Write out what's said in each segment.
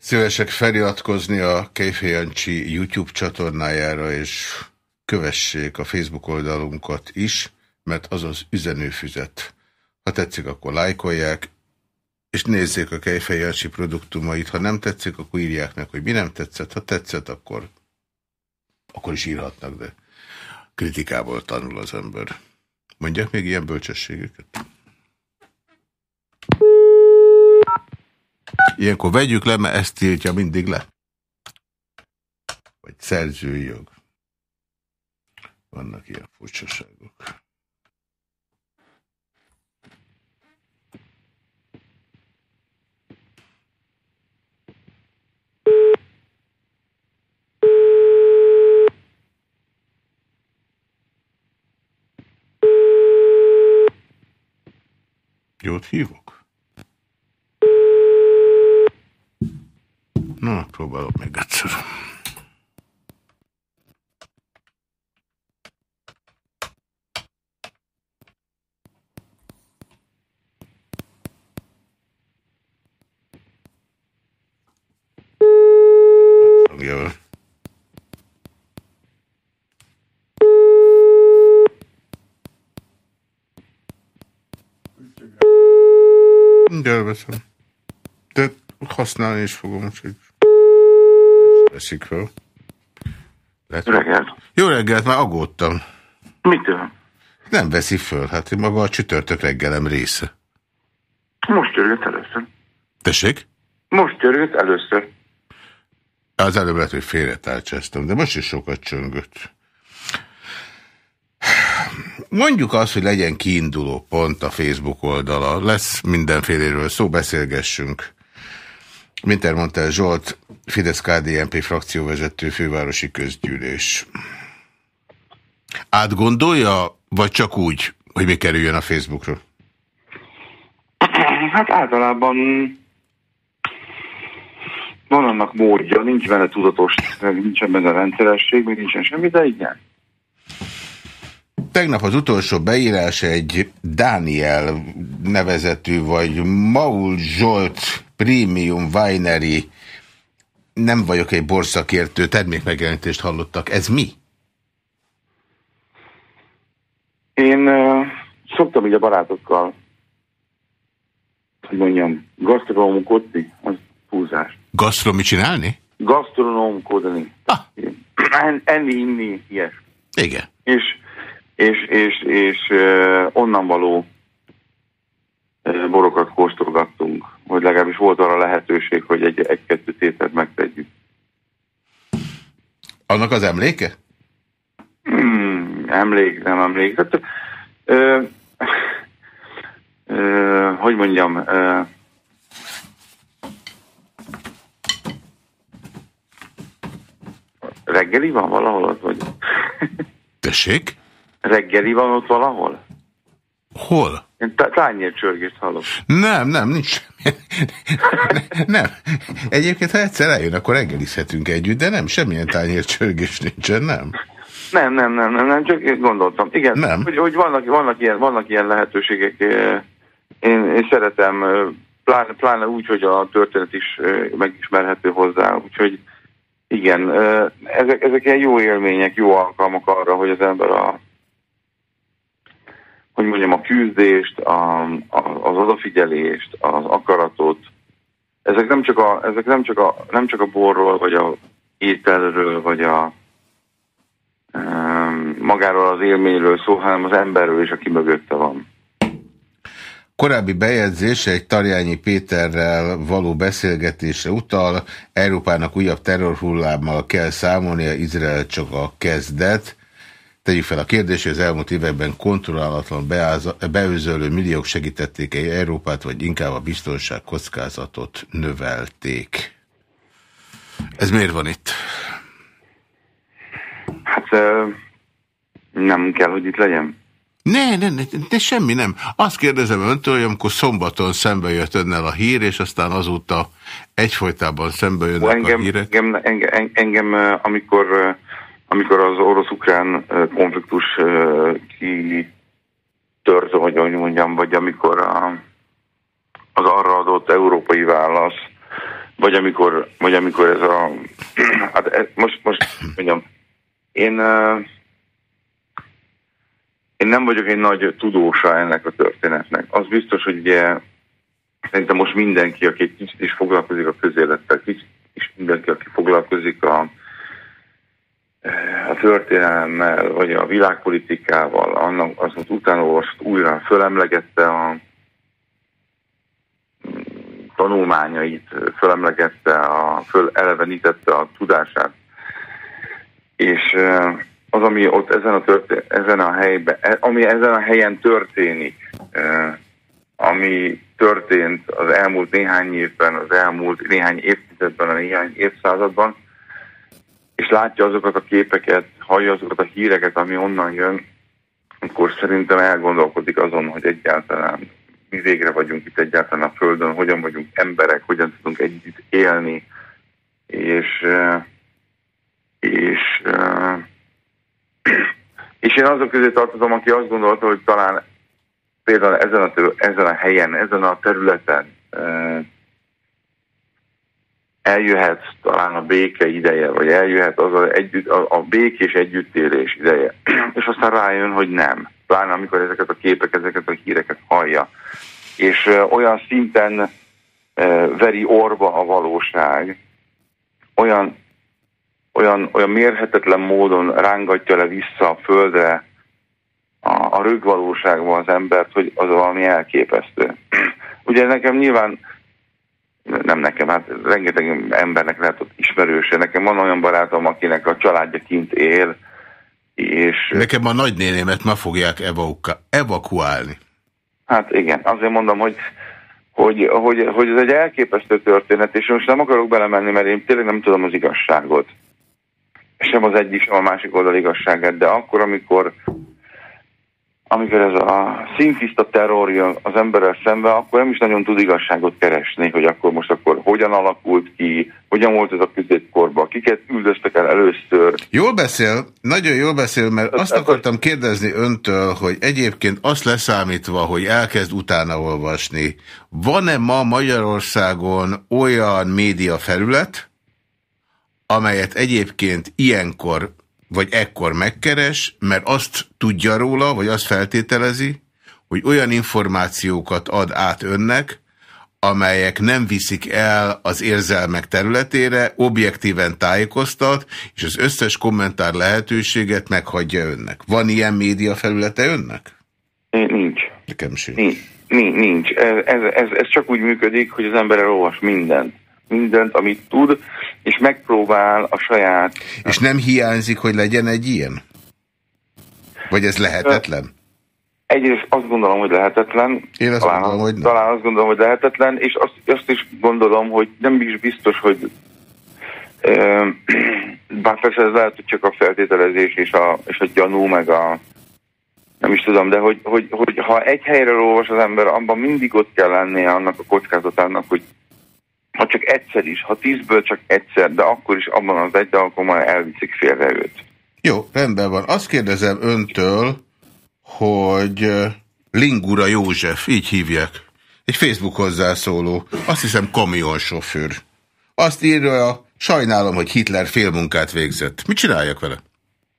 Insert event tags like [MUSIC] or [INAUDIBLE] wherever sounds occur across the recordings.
Szívesek feliratkozni a Kejfej Jancsi YouTube csatornájára, és kövessék a Facebook oldalunkat is, mert az az üzenőfüzet. Ha tetszik, akkor lájkolják, és nézzék a Kejfej Jancsi produktumait. Ha nem tetszik, akkor írják meg, hogy mi nem tetszett. Ha tetszett, akkor, akkor is írhatnak, de kritikából tanul az ember. Mondják még ilyen bölcsességeket? Ilyenkor vegyük le, mert ezt tiltja mindig le. Vagy szerzői jog. Vannak ilyen furcsaságok. Jót hívok? Na, próbálok még egyszer. De elveszem. De használni is fogom, úgyhogy veszik fel. Lehet, Reggelt. Jó reggelt, már aggódtam. Mitől? Nem veszi föl, hát maga a csütörtök reggelem része. Most törgött először. Tessék? Most törgött először. Az előbb lehet, hogy félretárcsáztam, de most is sokat csöngött. Mondjuk azt, hogy legyen kiinduló pont a Facebook oldala. Lesz mindenféléről szó, beszélgessünk. Minter mondta Zsolt, Fidesz-KDNP frakcióvezető fővárosi közgyűlés. Átgondolja, vagy csak úgy, hogy mi kerüljön a Facebookra? Hát általában van annak módja, nincs benne tudatos, nincsen benne rendszeresség, még nincsen semmi, de igen. Tegnap az utolsó beírás egy Daniel nevezetű, vagy Maul Zsolt Premium Winery, nem vagyok egy borszakértő, termékmegjelenítést hallottak. Ez mi? Én uh, szoktam így a barátokkal, hogy mondjam, gasztronómkodni, az húzás. Gasztromi csinálni? Gasztronómkodni. Ah. En, enni, inni, ilyes. Igen. És, és, és, és uh, onnan való borokat kóstolgattunk, hogy legalábbis volt arra lehetőség, hogy egy- egy-kettő egy tételt megtegyük. Annak az emléke? Hmm, emlék, nem emlék. Hát, ö, ö, hogy mondjam, ö, reggeli van valahol ott, vagy? Tessék? reggeli van ott valahol? Hol? Én tá- tányércsörgést hallok. Nem, nem, nincs semmi. [LAUGHS] nem. Egyébként, ha egyszer eljön, akkor reggelizhetünk együtt, de nem, semmilyen tányércsörgés nincsen, nem? Nem, nem, nem, nem, nem, csak gondoltam. Igen, Nem. Hogy, hogy vannak, vannak, ilyen, vannak ilyen lehetőségek. eh, Én, én szeretem, pláne, pláne úgy, hogy a történet is megismerhető hozzá. Úgyhogy igen, ezek, ezek ilyen jó élmények, jó alkalmak arra, hogy az ember a hogy mondjam, a küzdést, a, a, az odafigyelést, az akaratot, ezek nem csak a, ezek nem csak a, nem csak a borról, vagy a ételről, vagy a, magáról az élményről szó, hanem az emberről is, aki mögötte van. Korábbi bejegyzés egy Tarjányi Péterrel való beszélgetésre utal, Európának újabb terrorhullámmal kell számolnia, Izrael csak a kezdet. Tegyük fel a kérdést, hogy az elmúlt években kontrollálatlan beőzölő milliók segítették -e Európát, vagy inkább a biztonság kockázatot növelték. Ez miért van itt? Hát nem kell, hogy itt legyen. Ne, ne, ne, ne, semmi nem. Azt kérdezem öntől, hogy amikor szombaton szembe jött önnel a hír, és aztán azóta egyfolytában szembe jönnek engem, a hírek. engem, engem, engem, amikor, amikor az orosz-ukrán konfliktus kitört, hogy hogy mondjam, vagy amikor az arra adott európai válasz vagy amikor, vagy amikor ez a... [CLEARS THROAT] Hát most, most mondjam, én, én nem vagyok egy nagy tudósa ennek a történetnek. Az biztos, hogy ugye szerintem most mindenki, aki egy kicsit is foglalkozik a közélettel, kicsit is mindenki, aki foglalkozik a, a történelemmel, vagy a világpolitikával, annak az utána újra fölemlegette a tanulmányait, fölemlegette, a, fölelevenítette a tudását. És az, ami ott ezen a, történ ezen a helyben, e, ami ezen a helyen történik, ami történt az elmúlt néhány évben, az elmúlt néhány évtizedben, a néhány évszázadban, és látja azokat a képeket, hallja azokat a híreket, ami onnan jön, akkor szerintem elgondolkodik azon, hogy egyáltalán mi végre vagyunk itt egyáltalán a Földön, hogyan vagyunk emberek, hogyan tudunk együtt élni, és, és, és én azok közé tartozom, aki azt gondolta, hogy talán például ezen a, ezen a helyen, ezen a területen eljöhet talán a béke ideje, vagy eljöhet az a, együtt, a, a békés együttélés ideje. [CLEARS THROAT] És aztán rájön, hogy nem. Pláne amikor ezeket a képek, ezeket a híreket hallja. És uh, olyan szinten uh, veri orba a valóság, olyan, olyan, olyan mérhetetlen módon rángatja le vissza a földre a, a rögvalóságban az embert, hogy az valami elképesztő. [CLEARS THROAT] Ugye nekem nyilván nem nekem, hát rengeteg embernek lehet ott ismerőse. Nekem van olyan barátom, akinek a családja kint él, és... Nekem a nagynénémet ma fogják evaku evakuálni. Hát igen, azért mondom, hogy, hogy, hogy, hogy ez egy elképesztő történet, és most nem akarok belemenni, mert én tényleg nem tudom az igazságot. Sem az egyik, sem a másik oldal igazságát, de akkor, amikor amikor ez a színtiszta terror jön az emberrel szembe, akkor nem is nagyon tud igazságot keresni, hogy akkor most akkor hogyan alakult ki, hogyan volt ez a középkorban, kiket üldöztek el először. Jól beszél, nagyon jól beszél, mert azt akartam kérdezni öntől, hogy egyébként azt leszámítva, hogy elkezd utána olvasni, van-e ma Magyarországon olyan média felület, amelyet egyébként ilyenkor vagy ekkor megkeres, mert azt tudja róla, vagy azt feltételezi, hogy olyan információkat ad át önnek, amelyek nem viszik el az érzelmek területére, objektíven tájékoztat, és az összes kommentár lehetőséget meghagyja önnek. Van ilyen média felülete önnek? Nincs. Nekem sem. Nincs. Nincs. Ez, ez, ez csak úgy működik, hogy az ember elolvas mindent mindent, amit tud, és megpróbál a saját... És nem hiányzik, hogy legyen egy ilyen? Vagy ez lehetetlen? Egyrészt azt gondolom, hogy lehetetlen. Én azt talán, gondolom, hogy nem. Talán azt gondolom, hogy lehetetlen, és azt, azt is gondolom, hogy nem is biztos, hogy [CLEARS THROAT] bár persze ez lehet, hogy csak a feltételezés és a, és a gyanú, meg a nem is tudom, de hogy, hogy, hogy ha egy helyre olvas az ember, abban mindig ott kell lennie annak a kockázatának, hogy ha csak egyszer is, ha tízből csak egyszer, de akkor is abban az egy alkalommal elviszik félre őt. Jó, rendben van. Azt kérdezem öntől, hogy Lingura József, így hívják. Egy Facebook hozzászóló, azt hiszem kamionsofőr. Azt írja, sajnálom, hogy Hitler félmunkát végzett. Mit csináljak vele?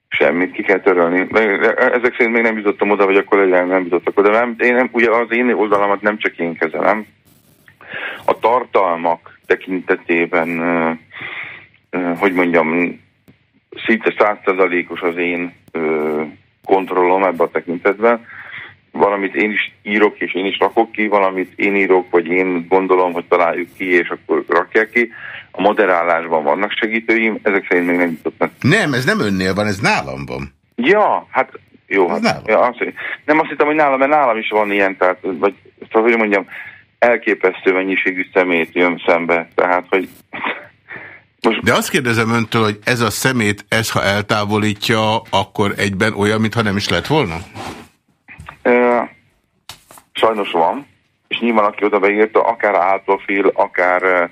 Semmit ki kell törölni. Ezek szerint még nem jutottam oda, vagy a kollégám nem jutottak oda. Nem, én nem, ugye az én oldalamat nem csak én kezelem, a tartalmak tekintetében, hogy mondjam, szinte százszerzalékos az én kontrollom ebben a tekintetben. Valamit én is írok, és én is rakok ki, valamit én írok, vagy én gondolom, hogy találjuk ki, és akkor rakják ki. A moderálásban vannak segítőim, ezek szerint még nem jutottak. Nem, ez nem önnél van, ez nálam van. Ja, hát jó. Hát, ja, azt, nem azt hittem, hogy nálam, mert nálam is van ilyen, tehát, vagy, szóval, hogy mondjam, elképesztő mennyiségű szemét jön szembe. Tehát, hogy... [LAUGHS] Most... De azt kérdezem öntől, hogy ez a szemét, ez ha eltávolítja, akkor egyben olyan, mintha nem is lett volna? E, sajnos van, és nyilván aki oda beírta, akár álprofil, akár,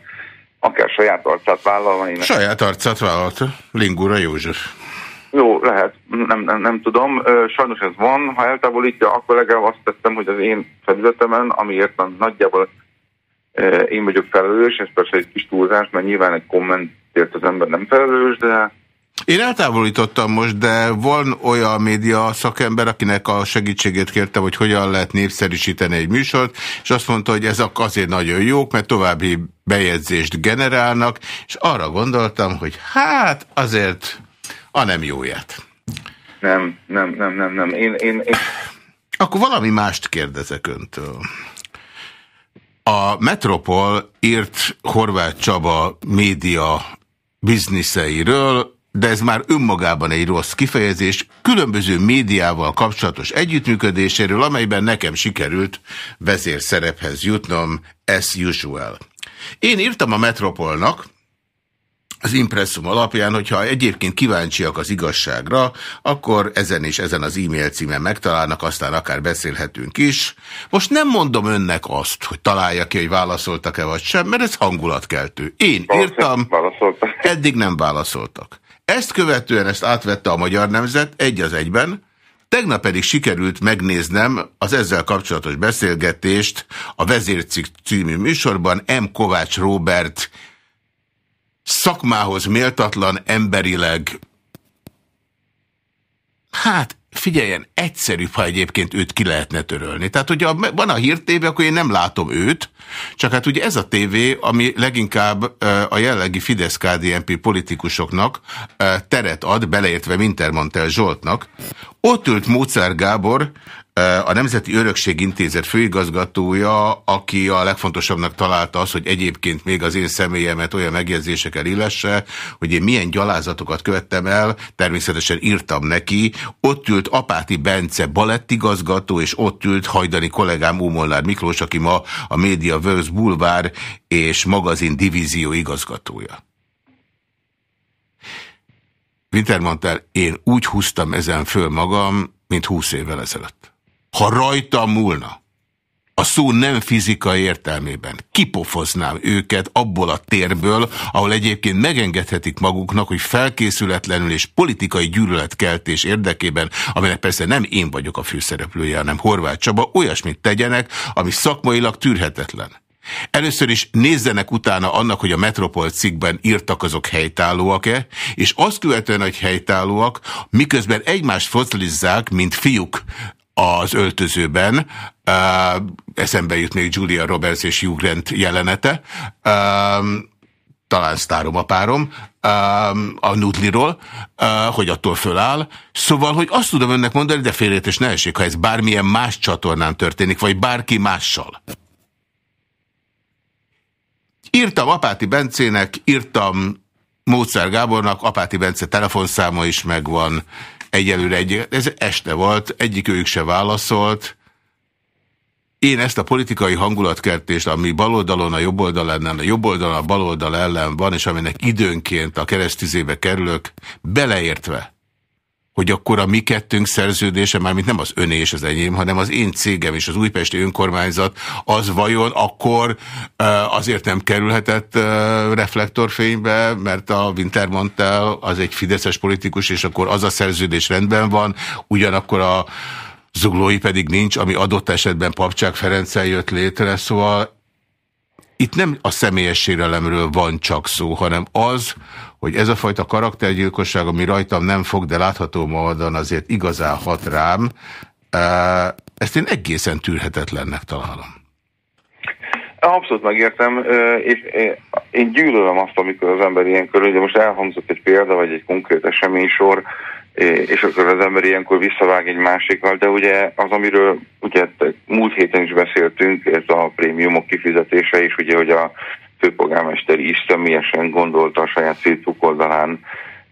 akár saját arcát vállalva. Saját arcát vállalta, Lingura József. Jó, lehet, nem, nem, nem tudom. Sajnos ez van. Ha eltávolítja, akkor legalább azt tettem, hogy az én felületemen, amiért nagyjából én vagyok felelős, ez persze egy kis túlzás, mert nyilván egy kommentért az ember nem felelős, de én eltávolítottam most, de van olyan média szakember, akinek a segítségét kértem, hogy hogyan lehet népszerűsíteni egy műsort, és azt mondta, hogy ezek azért nagyon jók, mert további bejegyzést generálnak, és arra gondoltam, hogy hát azért a nem jóját. Nem, nem, nem, nem, nem. Én, én, én... Akkor valami mást kérdezek öntől. A Metropol írt Horváth Csaba média bizniszeiről, de ez már önmagában egy rossz kifejezés, különböző médiával kapcsolatos együttműködéséről, amelyben nekem sikerült vezérszerephez jutnom, as usual. Én írtam a Metropolnak, az impresszum alapján, hogyha egyébként kíváncsiak az igazságra, akkor ezen és ezen az e-mail címen megtalálnak, aztán akár beszélhetünk is. Most nem mondom önnek azt, hogy találja ki, hogy válaszoltak-e vagy sem, mert ez hangulatkeltő. Én írtam, [LAUGHS] eddig nem válaszoltak. Ezt követően ezt átvette a Magyar Nemzet egy az egyben, Tegnap pedig sikerült megnéznem az ezzel kapcsolatos beszélgetést a Vezércik című műsorban M. Kovács Robert szakmához méltatlan emberileg hát figyeljen, egyszerűbb, ha egyébként őt ki lehetne törölni. Tehát, hogyha van a hírtévé, akkor én nem látom őt, csak hát ugye ez a tévé, ami leginkább a jellegi Fidesz-KDNP politikusoknak teret ad, beleértve Wintermantel Zsoltnak. Ott ült Mócár Gábor, a Nemzeti Örökség Intézet főigazgatója, aki a legfontosabbnak találta az, hogy egyébként még az én személyemet olyan megjegyzésekkel illesse, hogy én milyen gyalázatokat követtem el, természetesen írtam neki, ott ült Apáti Bence balettigazgató, és ott ült hajdani kollégám Ómolnár Miklós, aki ma a Média Works Bulvár és magazin divízió igazgatója. Wintermantel, én úgy húztam ezen föl magam, mint húsz évvel ezelőtt. Ha rajta múlna, a szó nem fizikai értelmében. Kipofoznám őket abból a térből, ahol egyébként megengedhetik maguknak, hogy felkészületlenül és politikai gyűlöletkeltés érdekében, aminek persze nem én vagyok a főszereplője, hanem Horváth Csaba, olyasmit tegyenek, ami szakmailag tűrhetetlen. Először is nézzenek utána annak, hogy a Metropol cikkben írtak azok helytállóak-e, és azt követően, hogy helytállóak, miközben egymást focilizzák, mint fiúk az öltözőben, uh, eszembe jut még Julia Roberts és Hugh Grant jelenete, um, talán sztárom a párom, a Nudliról, hogy attól föláll. Szóval, hogy azt tudom önnek mondani, de félértés ne esik, ha ez bármilyen más csatornán történik, vagy bárki mással. Írtam Apáti Bencének, írtam Mócár Gábornak, Apáti Bence telefonszáma is megvan, Egyelőre egy, ez este volt, egyik ők se válaszolt. Én ezt a politikai hangulatkertést, ami baloldalon a jobb oldal ellen, a jobb oldalon a baloldal ellen van, és aminek időnként a keresztüzébe kerülök, beleértve, hogy akkor a mi kettőnk szerződése, mármint nem az öné és az enyém, hanem az én cégem és az újpesti önkormányzat, az vajon akkor azért nem kerülhetett reflektorfénybe, mert a Wintermantel az egy fideszes politikus, és akkor az a szerződés rendben van, ugyanakkor a zuglói pedig nincs, ami adott esetben Papcsák Ferenccel jött létre, szóval itt nem a személyes sérelemről van csak szó, hanem az, hogy ez a fajta karaktergyilkosság, ami rajtam nem fog, de látható módon azért igazán hat rám, ezt én egészen tűrhetetlennek találom. Abszolút megértem, és én gyűlölöm azt, amikor az ember ilyenkor, ugye most elhangzott egy példa, vagy egy konkrét eseménysor, és akkor az ember ilyenkor visszavág egy másikkal, de ugye az, amiről ugye múlt héten is beszéltünk, ez a prémiumok kifizetése, és ugye, hogy a főpolgármester is személyesen gondolta a saját Facebook oldalán,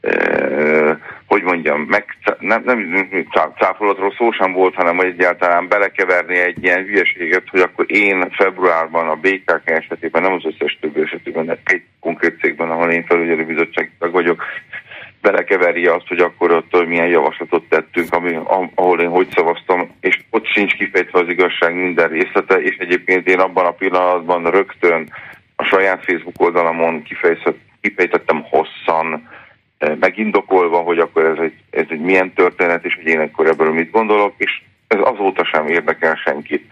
eh, hogy mondjam, meg, nem, nem cáfolatról szó sem volt, hanem hogy egyáltalán belekeverni egy ilyen hülyeséget, hogy akkor én februárban a BKK esetében, nem az összes többi esetében, de egy konkrét cégben, ahol én felügyelőbizottsági tag vagyok, belekeveri azt, hogy akkor ott milyen javaslatot tettünk, ami, ahol én hogy szavaztam, és ott sincs kifejtve az igazság minden részlete, és egyébként én abban a pillanatban rögtön a saját Facebook oldalamon kifejtettem hosszan, eh, megindokolva, hogy akkor ez egy, ez egy milyen történet, és hogy én akkor ebből mit gondolok, és ez azóta sem érdekel senkit.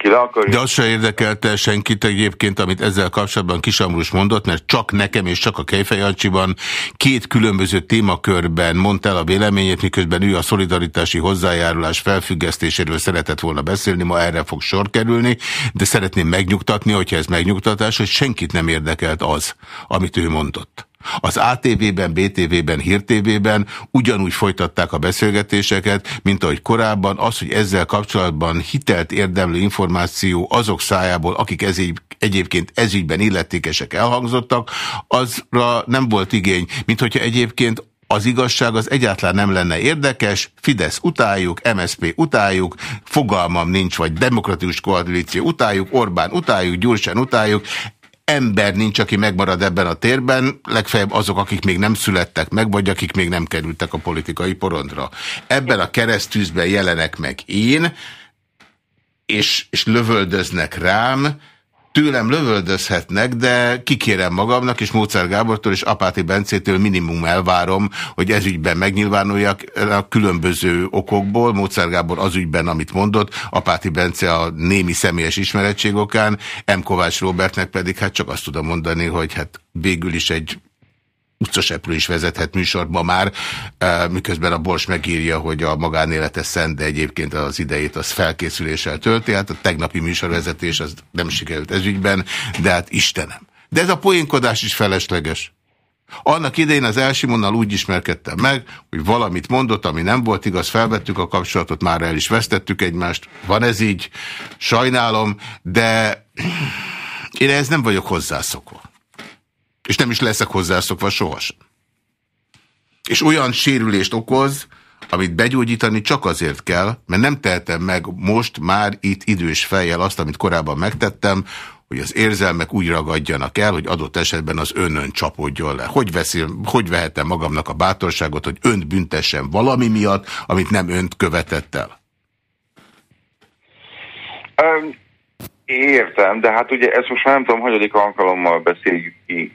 Aki le akarja. De az se érdekelte senkit egyébként, amit ezzel kapcsolatban Kisamrus mondott, mert csak nekem és csak a Kejfejancsiban két különböző témakörben mondta el a véleményét, miközben ő a szolidaritási hozzájárulás felfüggesztéséről szeretett volna beszélni, ma erre fog sor kerülni, de szeretném megnyugtatni, hogyha ez megnyugtatás, hogy senkit nem érdekelt az, amit ő mondott. Az ATV-ben, BTV-ben, HírTV-ben ugyanúgy folytatták a beszélgetéseket, mint ahogy korábban az, hogy ezzel kapcsolatban hitelt érdemlő információ azok szájából, akik ez egyébként ezügyben illetékesek elhangzottak, azra nem volt igény, mint hogyha egyébként az igazság az egyáltalán nem lenne érdekes, Fidesz utáljuk, MSP utáljuk, fogalmam nincs, vagy demokratikus koalíció utáljuk, Orbán utáljuk, Gyurcsán utáljuk, ember nincs, aki megmarad ebben a térben, legfeljebb azok, akik még nem születtek meg, vagy akik még nem kerültek a politikai porondra. Ebben a keresztűzben jelenek meg én, és, és lövöldöznek rám, tőlem lövöldözhetnek, de kikérem magamnak, és Mócár Gábortól és Apáti Bencétől minimum elvárom, hogy ez ügyben megnyilvánuljak a különböző okokból. Mócár Gábor az ügyben, amit mondott, Apáti Bence a némi személyes ismerettség okán, M. Kovács Robertnek pedig hát csak azt tudom mondani, hogy hát végül is egy utcaseprő is vezethet műsorba már, miközben a Bors megírja, hogy a magánélete szent, de egyébként az idejét az felkészüléssel tölti. Hát a tegnapi műsorvezetés az nem sikerült ezügyben, de hát Istenem. De ez a poénkodás is felesleges. Annak idején az Elsimonnal úgy ismerkedtem meg, hogy valamit mondott, ami nem volt igaz, felvettük a kapcsolatot, már el is vesztettük egymást. Van ez így, sajnálom, de én ez nem vagyok hozzászokva. És nem is leszek hozzászokva sohasem. És olyan sérülést okoz, amit begyógyítani csak azért kell, mert nem tehetem meg most már itt idős fejjel azt, amit korábban megtettem, hogy az érzelmek úgy ragadjanak el, hogy adott esetben az önön csapódjon le. Hogy, veszél, hogy vehetem magamnak a bátorságot, hogy önt büntessen valami miatt, amit nem önt követett el? Értem, de hát ugye ezt most nem tudom, hanyadik alkalommal beszéljük ki,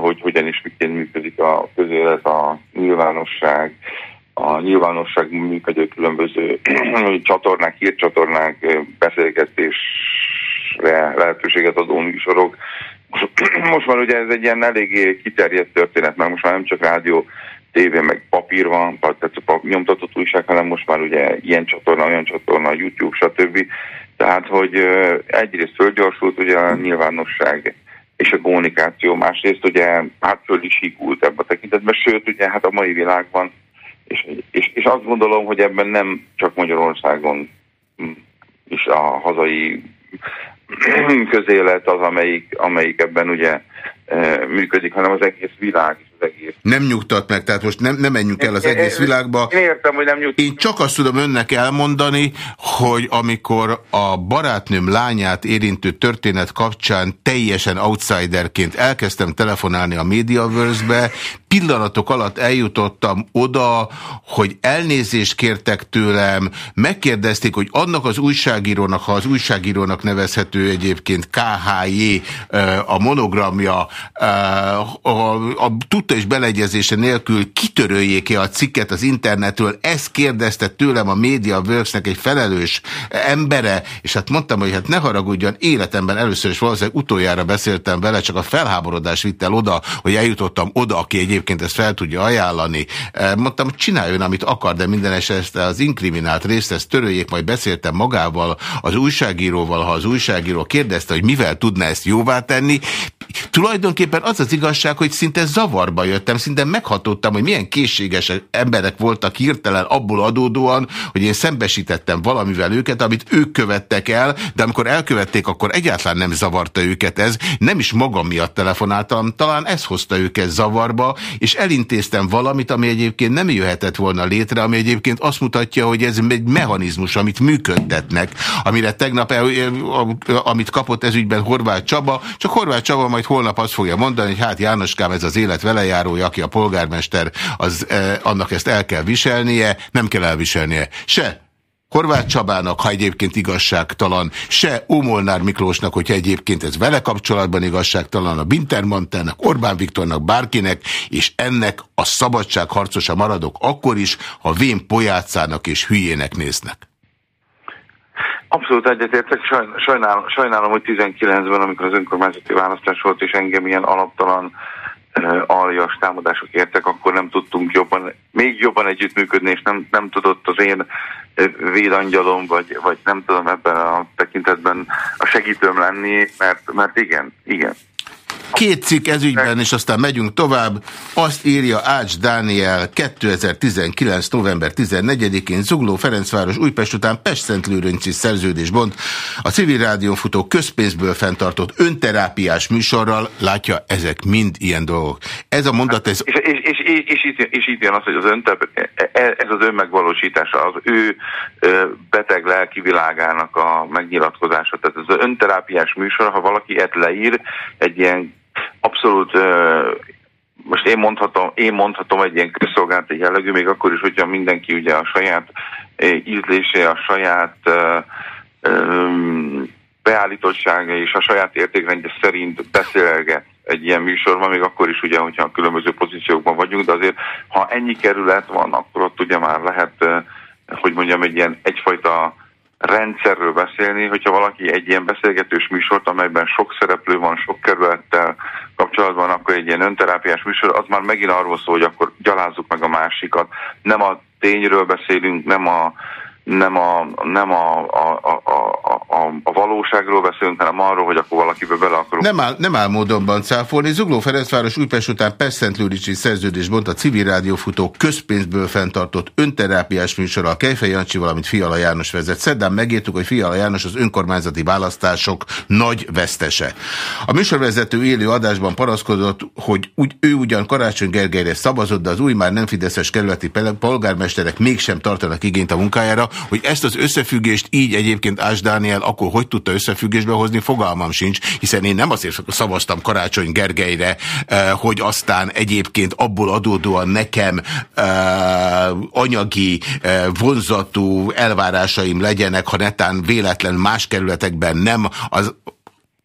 hogy hogyan is miként működik a közélet, a nyilvánosság, a nyilvánosság működő különböző [CLEARS THROAT] csatornák, hírcsatornák, beszélgetésre lehetőséget adó műsorok. [CLEARS THROAT] Most már ugye ez egy ilyen eléggé kiterjedt történet, mert most már nem csak rádió, tévé, meg papír van, tehát a nyomtatott újság, hanem most már ugye ilyen csatorna, olyan csatorna, YouTube, stb. Tehát, hogy egyrészt fölgyorsult ugye a nyilvánosság és a kommunikáció, másrészt ugye hát föl is hígult ebben a tekintetben, sőt ugye hát a mai világban, és, és, és azt gondolom, hogy ebben nem csak Magyarországon is a hazai [CLEARS THROAT] közélet az, amelyik, amelyik ebben ugye működik, hanem az egész világ egész. Nem nyugtat meg, tehát most nem, nem menjünk el az én, egész világba. Én értem, hogy nem nyugtat. Én csak azt tudom önnek elmondani, hogy amikor a barátnőm lányát érintő történet kapcsán teljesen outsiderként elkezdtem telefonálni a Mediaverse-be, pillanatok alatt eljutottam oda, hogy elnézést kértek tőlem, megkérdezték, hogy annak az újságírónak, ha az újságírónak nevezhető egyébként KHJ a monogramja, a, a, a tudta és beleegyezése nélkül kitöröljék-e a cikket az internetről, ezt kérdezte tőlem a Media Works-nek egy felelős embere, és hát mondtam, hogy hát ne haragudjon, életemben először is valószínűleg utoljára beszéltem vele, csak a felháborodás vitt el oda, hogy eljutottam oda, aki egyébként ezt fel tudja ajánlani. Mondtam, hogy csináljon, amit akar, de minden esetre az inkriminált részt ezt töröljék, majd beszéltem magával, az újságíróval, ha az újságíró kérdezte, hogy mivel tudna ezt jóvá tenni, tulajdonképpen az az igazság, hogy szinte zavarba jöttem, szinte meghatódtam, hogy milyen készséges emberek voltak hirtelen abból adódóan, hogy én szembesítettem valamivel őket, amit ők követtek el, de amikor elkövették, akkor egyáltalán nem zavarta őket ez, nem is magam miatt telefonáltam, talán ez hozta őket zavarba, és elintéztem valamit, ami egyébként nem jöhetett volna létre, ami egyébként azt mutatja, hogy ez egy mechanizmus, amit működtetnek, amire tegnap, el, amit kapott ezügyben Horváth Csaba, csak Horváth Csaba majd holnap azt fogja mondani, hogy hát Jánoskám, ez az élet velejárója, aki a polgármester, az eh, annak ezt el kell viselnie, nem kell elviselnie. Se Horváth Csabának, ha egyébként igazságtalan, se Ómolnár Miklósnak, hogyha egyébként ez vele kapcsolatban igazságtalan, a Bintermantának, Orbán Viktornak, bárkinek, és ennek a szabadságharcosa maradok akkor is, ha vén pojácának és hülyének néznek. Abszolút egyetértek, sajnálom, sajnálom, hogy 19-ben, amikor az önkormányzati választás volt, és engem ilyen alaptalan aljas támadások értek, akkor nem tudtunk jobban, még jobban együttműködni, és nem, nem tudott az én védangyalom, vagy, vagy nem tudom ebben a tekintetben a segítőm lenni, mert, mert igen, igen, Két cikk ezügyben, és aztán megyünk tovább. Azt írja Ács Dániel 2019. november 14-én Zugló Ferencváros Újpest után Pest-Szentlőrönci szerződésbont a civil rádión futó közpénzből fenntartott önterápiás műsorral látja, ezek mind ilyen dolgok. Ez a mondat... Ez... És, és, és, és, és, itt, és itt jön az, hogy az öntep, ez az önmegvalósítása, az ő beteg lelki világának a megnyilatkozása. Tehát ez az önterápiás műsor, ha valaki ezt leír, egy ilyen abszolút most én mondhatom, én mondhatom egy ilyen közszolgálati jellegű, még akkor is, hogyha mindenki ugye a saját ízlése, a saját beállítottsága és a saját értékrendje szerint beszélget egy ilyen műsorban, még akkor is ugye, hogyha a különböző pozíciókban vagyunk, de azért ha ennyi kerület van, akkor ott ugye már lehet, hogy mondjam, egy ilyen egyfajta rendszerről beszélni, hogyha valaki egy ilyen beszélgetős műsort, amelyben sok szereplő van, sok kerülettel kapcsolatban, akkor egy ilyen önterápiás műsor, az már megint arról szól, hogy akkor gyalázzuk meg a másikat. Nem a tényről beszélünk, nem a nem a, nem a, a, a, a, a valóságról beszélünk, hanem arról, hogy akkor valakiből bele akarunk. Nem áll, nem áll módonban cáfolni. Zugló Ferencváros Újpest után Pesztentlőricsi szerződés bont a civil rádiófutó közpénzből fenntartott önterápiás műsorral Kejfej Jancsi, valamint Fiala János vezet. Szerdán megértük, hogy Fiala János az önkormányzati választások nagy vesztese. A műsorvezető élő adásban paraszkodott, hogy úgy, ő ugyan Karácsony Gergelyre szavazott, de az új már nem fideszes kerületi polgármesterek mégsem tartanak igényt a munkájára, hogy ezt az összefüggést így egyébként Ás Dániel akkor hogy tudta összefüggésbe hozni, fogalmam sincs, hiszen én nem azért szavaztam Karácsony Gergelyre, eh, hogy aztán egyébként abból adódóan nekem eh, anyagi eh, vonzatú elvárásaim legyenek, ha netán véletlen más kerületekben nem az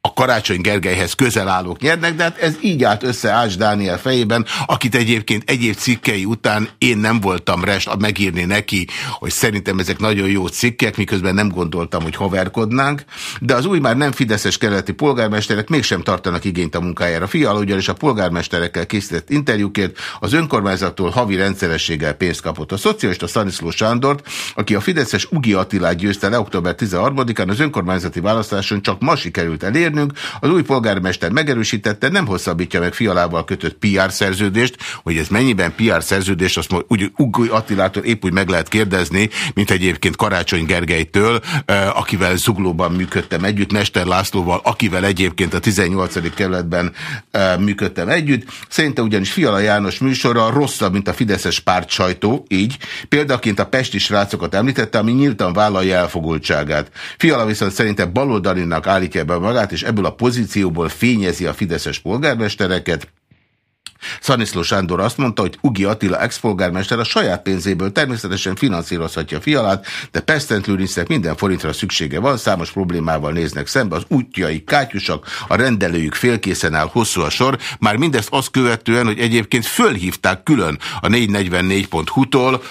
a Karácsony Gergelyhez közel állók nyernek, de hát ez így állt össze Ács Dániel fejében, akit egyébként egyéb cikkei után én nem voltam rest megírni neki, hogy szerintem ezek nagyon jó cikkek, miközben nem gondoltam, hogy haverkodnánk, de az új már nem fideszes keleti polgármesterek mégsem tartanak igényt a munkájára. Fiala ugyanis a polgármesterekkel készített interjúkért az önkormányzattól havi rendszerességgel pénzt kapott. A szocialista Szaniszló Sándort, aki a fideszes Ugi Attilát győzte le október 13-án az önkormányzati választáson csak ma sikerült elérni, kérnünk. Az új polgármester megerősítette, nem hosszabbítja meg fialával kötött PR szerződést, hogy ez mennyiben PR szerződés, azt úgy Ugói Attilától épp úgy meg lehet kérdezni, mint egyébként Karácsony Gergelytől, akivel Zuglóban működtem együtt, Mester Lászlóval, akivel egyébként a 18. kerületben működtem együtt. Szerintem ugyanis Fiala János műsora rosszabb, mint a Fideszes párt sajtó, így. Példaként a pesti srácokat említette, ami nyíltan vállalja elfogultságát. Fiala viszont szerintem baloldalinak állítja be magát, és ebből a pozícióból fényezi a fideszes polgármestereket, Szaniszló Sándor azt mondta, hogy Ugi Attila ex-polgármester a saját pénzéből természetesen finanszírozhatja fialát, de Pesztentlőrincnek minden forintra szüksége van, számos problémával néznek szembe, az útjai kátyusak, a rendelőjük félkészen áll hosszú a sor, már mindezt azt követően, hogy egyébként fölhívták külön a 444.hu-tól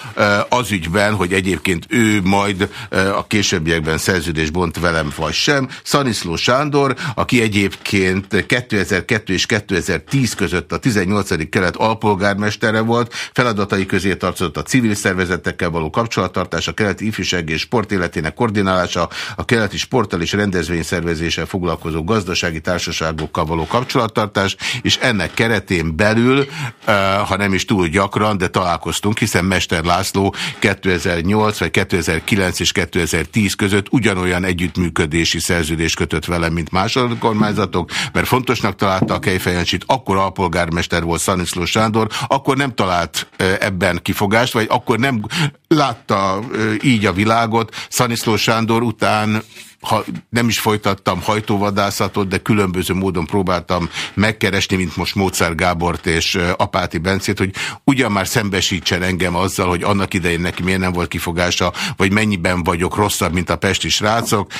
az ügyben, hogy egyébként ő majd a későbbiekben szerződés bont velem vagy sem. Szaniszló Sándor, aki egyébként 2002 és 2010 között a 18 8. kelet alpolgármestere volt, feladatai közé tartozott a civil szervezetekkel való kapcsolattartás, a keleti ifjúság és sport életének koordinálása, a keleti sporttal és rendezvényszervezéssel foglalkozó gazdasági társaságokkal való kapcsolattartás, és ennek keretén belül, eh, ha nem is túl gyakran, de találkoztunk, hiszen Mester László 2008 vagy 2009 és 2010 között ugyanolyan együttműködési szerződést kötött velem, mint más kormányzatok, mert fontosnak találta a Kejfejancsit, akkor alpolgármester volt volt Szaniszló Sándor, akkor nem talált ebben kifogást, vagy akkor nem látta így a világot. Szaniszló Sándor után ha nem is folytattam hajtóvadászatot, de különböző módon próbáltam megkeresni, mint most Mócár Gábort és Apáti Bencét, hogy ugyan már szembesítsen engem azzal, hogy annak idején neki miért nem volt kifogása, vagy mennyiben vagyok rosszabb, mint a pesti srácok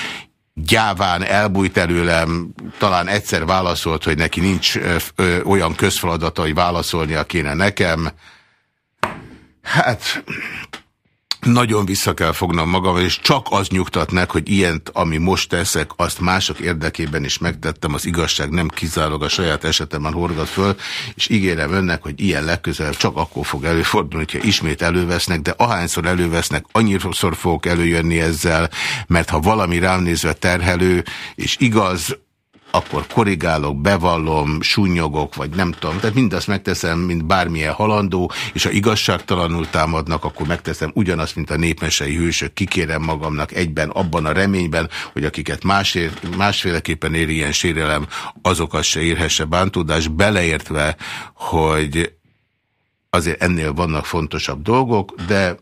gyáván elbújt előlem, talán egyszer válaszolt, hogy neki nincs ö, olyan közfeladata, hogy válaszolnia kéne nekem. Hát nagyon vissza kell fognom magam, és csak az nyugtat meg, hogy ilyent, ami most teszek, azt mások érdekében is megtettem, az igazság nem kizárólag a saját esetemben horgat föl, és ígérem önnek, hogy ilyen legközelebb csak akkor fog előfordulni, hogyha ismét elővesznek, de ahányszor elővesznek, annyiszor fogok előjönni ezzel, mert ha valami rám nézve terhelő, és igaz, akkor korrigálok, bevallom, súnyogok, vagy nem tudom. Tehát mindazt megteszem, mint bármilyen halandó, és ha igazságtalanul támadnak, akkor megteszem ugyanazt, mint a népmesei hősök. Kikérem magamnak egyben, abban a reményben, hogy akiket másér, másféleképpen éri ilyen sérelem, azokat se érhesse bántódás, beleértve, hogy azért ennél vannak fontosabb dolgok, de...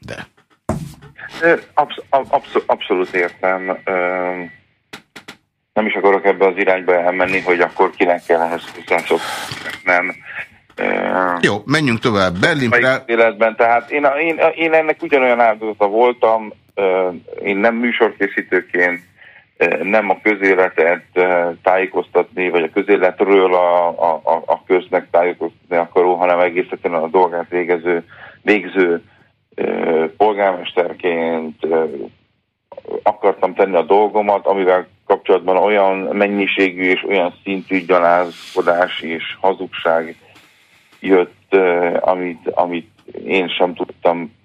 de. Absz absz abszolút értem nem is akarok ebbe az irányba elmenni, hogy akkor kinek kell ehhez hozzászok. Nem. Jó, menjünk tovább. Berlin életben, tehát én, én, én ennek ugyanolyan áldozata voltam, én nem műsorkészítőként, nem a közéletet tájékoztatni, vagy a közéletről a, a, a köznek tájékoztatni akaró, hanem egészen a dolgát végező, végző polgármesterként akartam tenni a dolgomat, amivel kapcsolatban olyan mennyiségű és olyan szintű gyalázkodás és hazugság jött, amit, amit én sem tudtam.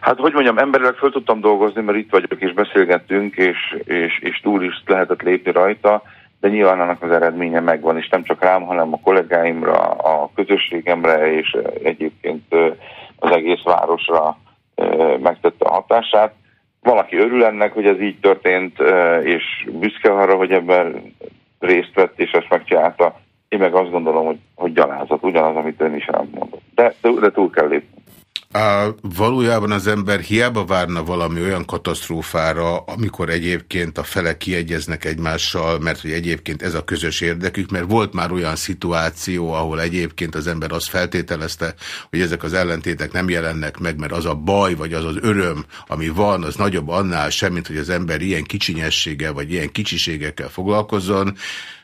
Hát, hogy mondjam, emberileg föl tudtam dolgozni, mert itt vagyok és beszélgettünk, és, és, és túl is lehetett lépni rajta, de nyilván annak az eredménye megvan, és nem csak rám, hanem a kollégáimra, a közösségemre, és egyébként az egész városra megtette a hatását valaki örül ennek, hogy ez így történt, és büszke arra, hogy ebben részt vett, és ezt megcsinálta. Én meg azt gondolom, hogy, hogy gyalázat, ugyanaz, amit ön is elmondott. De, de, de túl kell lépni. A, valójában az ember hiába várna valami olyan katasztrófára, amikor egyébként a felek kiegyeznek egymással, mert hogy egyébként ez a közös érdekük, mert volt már olyan szituáció, ahol egyébként az ember azt feltételezte, hogy ezek az ellentétek nem jelennek meg, mert az a baj, vagy az az öröm, ami van, az nagyobb annál sem, mint hogy az ember ilyen kicsinyességgel, vagy ilyen kicsiségekkel foglalkozzon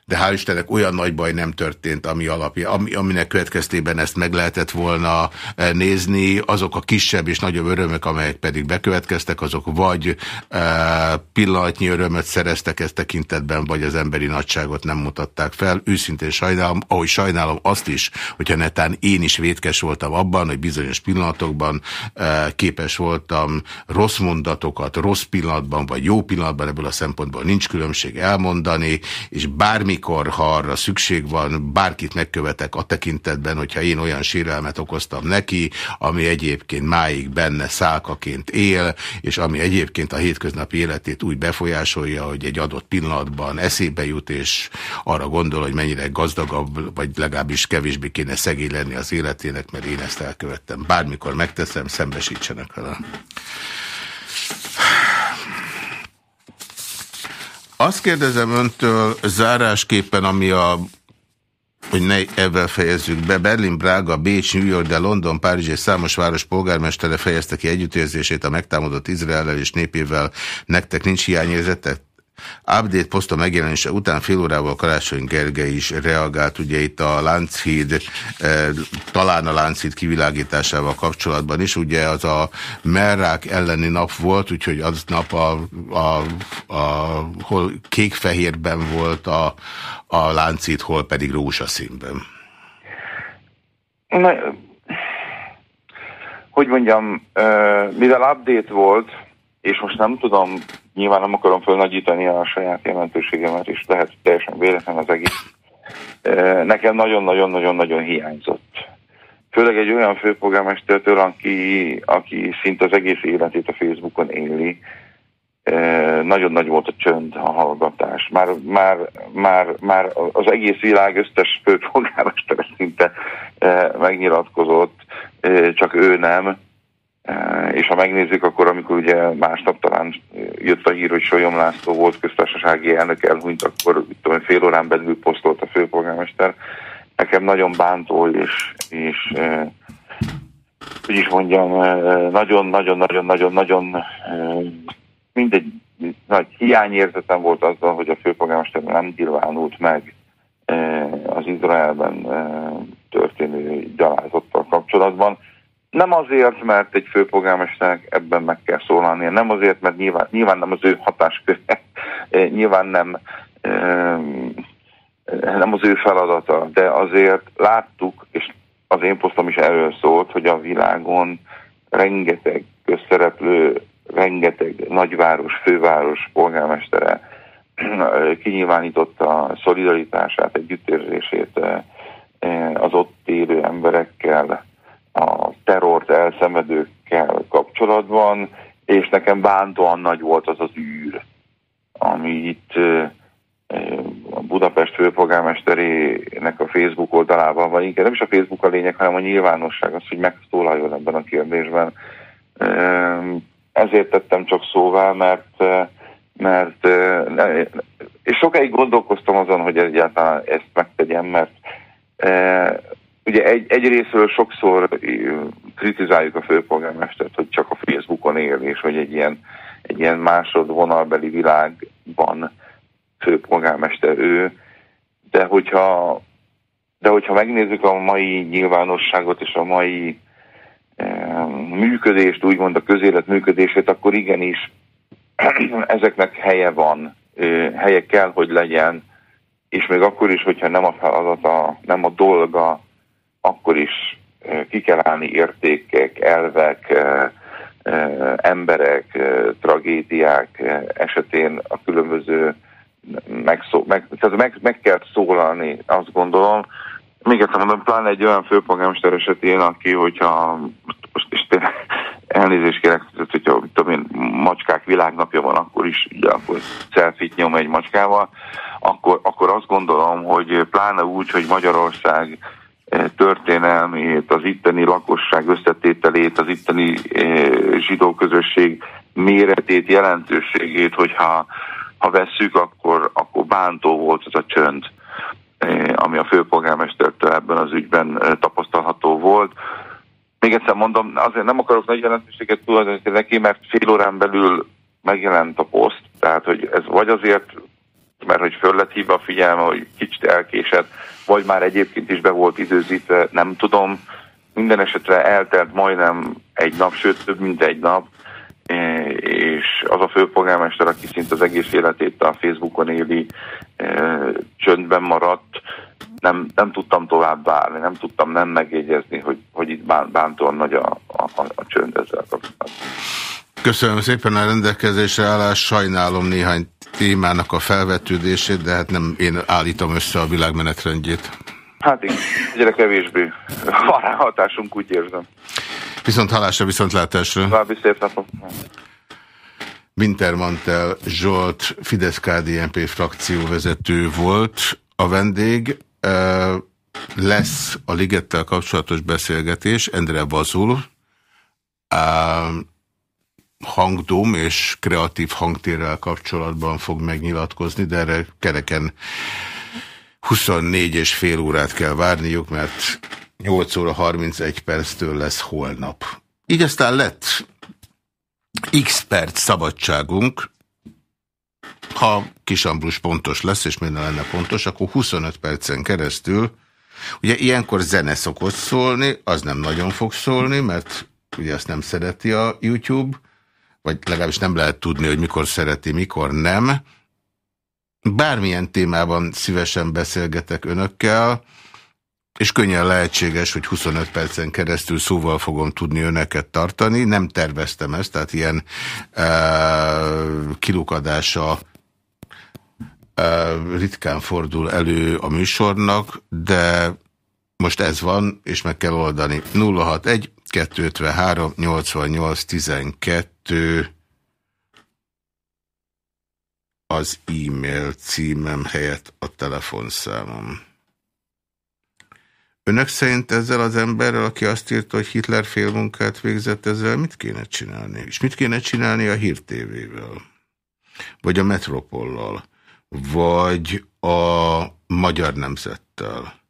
de hál' Istennek olyan nagy baj nem történt, ami alapja, ami, aminek következtében ezt meg lehetett volna eh, nézni. Azok a kisebb és nagyobb örömök, amelyek pedig bekövetkeztek, azok vagy e, pillanatnyi örömöt szereztek ezt tekintetben, vagy az emberi nagyságot nem mutatták fel. Őszintén sajnálom, ahogy sajnálom azt is, hogyha netán én is vétkes voltam abban, hogy bizonyos pillanatokban e, képes voltam rossz mondatokat, rossz pillanatban, vagy jó pillanatban, ebből a szempontból nincs különbség elmondani, és bármi amikor, ha arra szükség van, bárkit megkövetek a tekintetben, hogyha én olyan sérelmet okoztam neki, ami egyébként máig benne szálkaként él, és ami egyébként a hétköznapi életét úgy befolyásolja, hogy egy adott pillanatban eszébe jut, és arra gondol, hogy mennyire gazdagabb, vagy legalábbis kevésbé kéne szegény lenni az életének, mert én ezt elkövettem. Bármikor megteszem, szembesítsenek vele. Azt kérdezem öntől zárásképpen, ami a hogy ne ebben fejezzük be. Berlin, Braga, Bécs, New York, de London, Párizs és számos város polgármestere fejezte ki együttérzését a megtámadott Izraellel és népével. Nektek nincs hiányérzetek? Update poszta megjelenése után fél órával Karácsony Gergely is reagált, ugye itt a Lánchíd, eh, talán a Lánchíd kivilágításával kapcsolatban is, ugye az a merrák elleni nap volt, úgyhogy az nap a, a, a, hol kék-fehérben volt a, a Lánchíd, hol pedig rózsaszínben. Na, hogy mondjam, mivel update volt, és most nem tudom, nyilván nem akarom fölnagyítani a saját jelentőségemet, és lehet teljesen véletlen az egész. Nekem nagyon-nagyon-nagyon-nagyon hiányzott. Főleg egy olyan főpolgármestertől, aki, aki szinte az egész életét a Facebookon éli, nagyon nagy volt a csönd, a hallgatás. Már, már, már, már az egész világ összes főpolgármester szinte megnyilatkozott, csak ő nem és ha megnézzük, akkor amikor ugye másnap talán jött a hír, hogy Solyom László volt köztársasági elnök elhunyt, akkor tudom, fél órán belül posztolt a főpolgármester. Nekem nagyon bántó, és, és hogy is mondjam, nagyon-nagyon-nagyon-nagyon-nagyon mindegy nagy hiányérzetem volt azzal, hogy a főpolgármester nem nyilvánult meg az Izraelben történő gyalázottal kapcsolatban nem azért, mert egy főpolgármesternek ebben meg kell szólalnia, nem azért, mert nyilván, nyilván nem az ő hatásköre, [LAUGHS] nyilván nem, nem az ő feladata, de azért láttuk, és az én posztom is erről szólt, hogy a világon rengeteg közszereplő, rengeteg nagyváros, főváros polgármestere kinyilvánította a szolidaritását, együttérzését az ott élő emberekkel, a terrort elszenvedőkkel kapcsolatban, és nekem bántóan nagy volt az az űr, ami itt a Budapest főpolgármesterének a Facebook oldalában van, inkább nem is a Facebook a lényeg, hanem a nyilvánosság az, hogy megszólaljon ebben a kérdésben. Ezért tettem csak szóvá, mert, mert és sokáig gondolkoztam azon, hogy egyáltalán ezt megtegyem, mert ugye egy, egyrésztről sokszor kritizáljuk a főpolgármestert, hogy csak a Facebookon él, és hogy egy ilyen, egy ilyen másodvonalbeli világban főpolgármester ő, de hogyha, de hogyha megnézzük a mai nyilvánosságot és a mai működést, úgymond a közélet működését, akkor igenis [CLEARS THROAT] ezeknek helye van, helye kell, hogy legyen, és még akkor is, hogyha nem a feladata, nem a dolga, akkor is ki kell állni értékek, elvek, emberek, tragédiák esetén a különböző megszó, meg, tehát meg, meg kell szólalni, azt gondolom. Még egyszer mondom, pláne egy olyan főpolgármester esetén, aki, hogyha most is tényleg elnézést kérek, hogyha tudom én, macskák világnapja van, akkor is ugye, akkor selfit nyom egy macskával, akkor, akkor azt gondolom, hogy pláne úgy, hogy Magyarország történelmét, az itteni lakosság összetételét, az itteni eh, zsidó közösség méretét, jelentőségét, hogyha ha vesszük, akkor, akkor bántó volt az a csönd, eh, ami a főpolgármestertől ebben az ügyben tapasztalható volt. Még egyszer mondom, azért nem akarok nagy jelentőséget tulajdonítani neki, mert fél órán belül megjelent a poszt, tehát hogy ez vagy azért, mert hogy föl lett hívva a figyelme, hogy kicsit elkésett, vagy már egyébként is be volt időzítve, nem tudom. Minden esetre eltelt majdnem egy nap, sőt több mint egy nap, és az a főpolgármester, aki szinte az egész életét a Facebookon éli, csöndben maradt, nem, nem tudtam tovább várni, nem tudtam nem megjegyezni, hogy, hogy itt bántóan nagy a, a, a csönd ezzel kapcsolatban. Köszönöm szépen a rendelkezésre állás, sajnálom néhány témának a felvetődését, de hát nem én állítom össze a világmenetrendjét. Hát igen, egyre kevésbé van rá hatásunk, úgy érzem. Viszont halásra, viszont látásra. További szép napot. Wintermantel Zsolt, Fidesz-KDNP frakcióvezető volt a vendég. Lesz a ligettel kapcsolatos beszélgetés, Endre Vazul, hangdóm és kreatív hangtérrel kapcsolatban fog megnyilatkozni, de erre kereken 24 és fél órát kell várniuk, mert 8 óra 31 perctől lesz holnap. Így aztán lett x perc szabadságunk, ha Kisambrus pontos lesz, és minden lenne pontos, akkor 25 percen keresztül, ugye ilyenkor zene szokott szólni, az nem nagyon fog szólni, mert ugye azt nem szereti a YouTube, vagy legalábbis nem lehet tudni, hogy mikor szereti, mikor nem. Bármilyen témában szívesen beszélgetek önökkel, és könnyen lehetséges, hogy 25 percen keresztül szóval fogom tudni önöket tartani. Nem terveztem ezt, tehát ilyen e, kilukadása e, ritkán fordul elő a műsornak, de most ez van, és meg kell oldani. 061 253 88 12 az e-mail címem helyett a telefonszámom. Önök szerint ezzel az emberrel, aki azt írta, hogy Hitler félmunkát végzett, ezzel mit kéne csinálni? És mit kéne csinálni a Hír TV-vel? Vagy a Metropollal? Vagy a Magyar Nemzettel?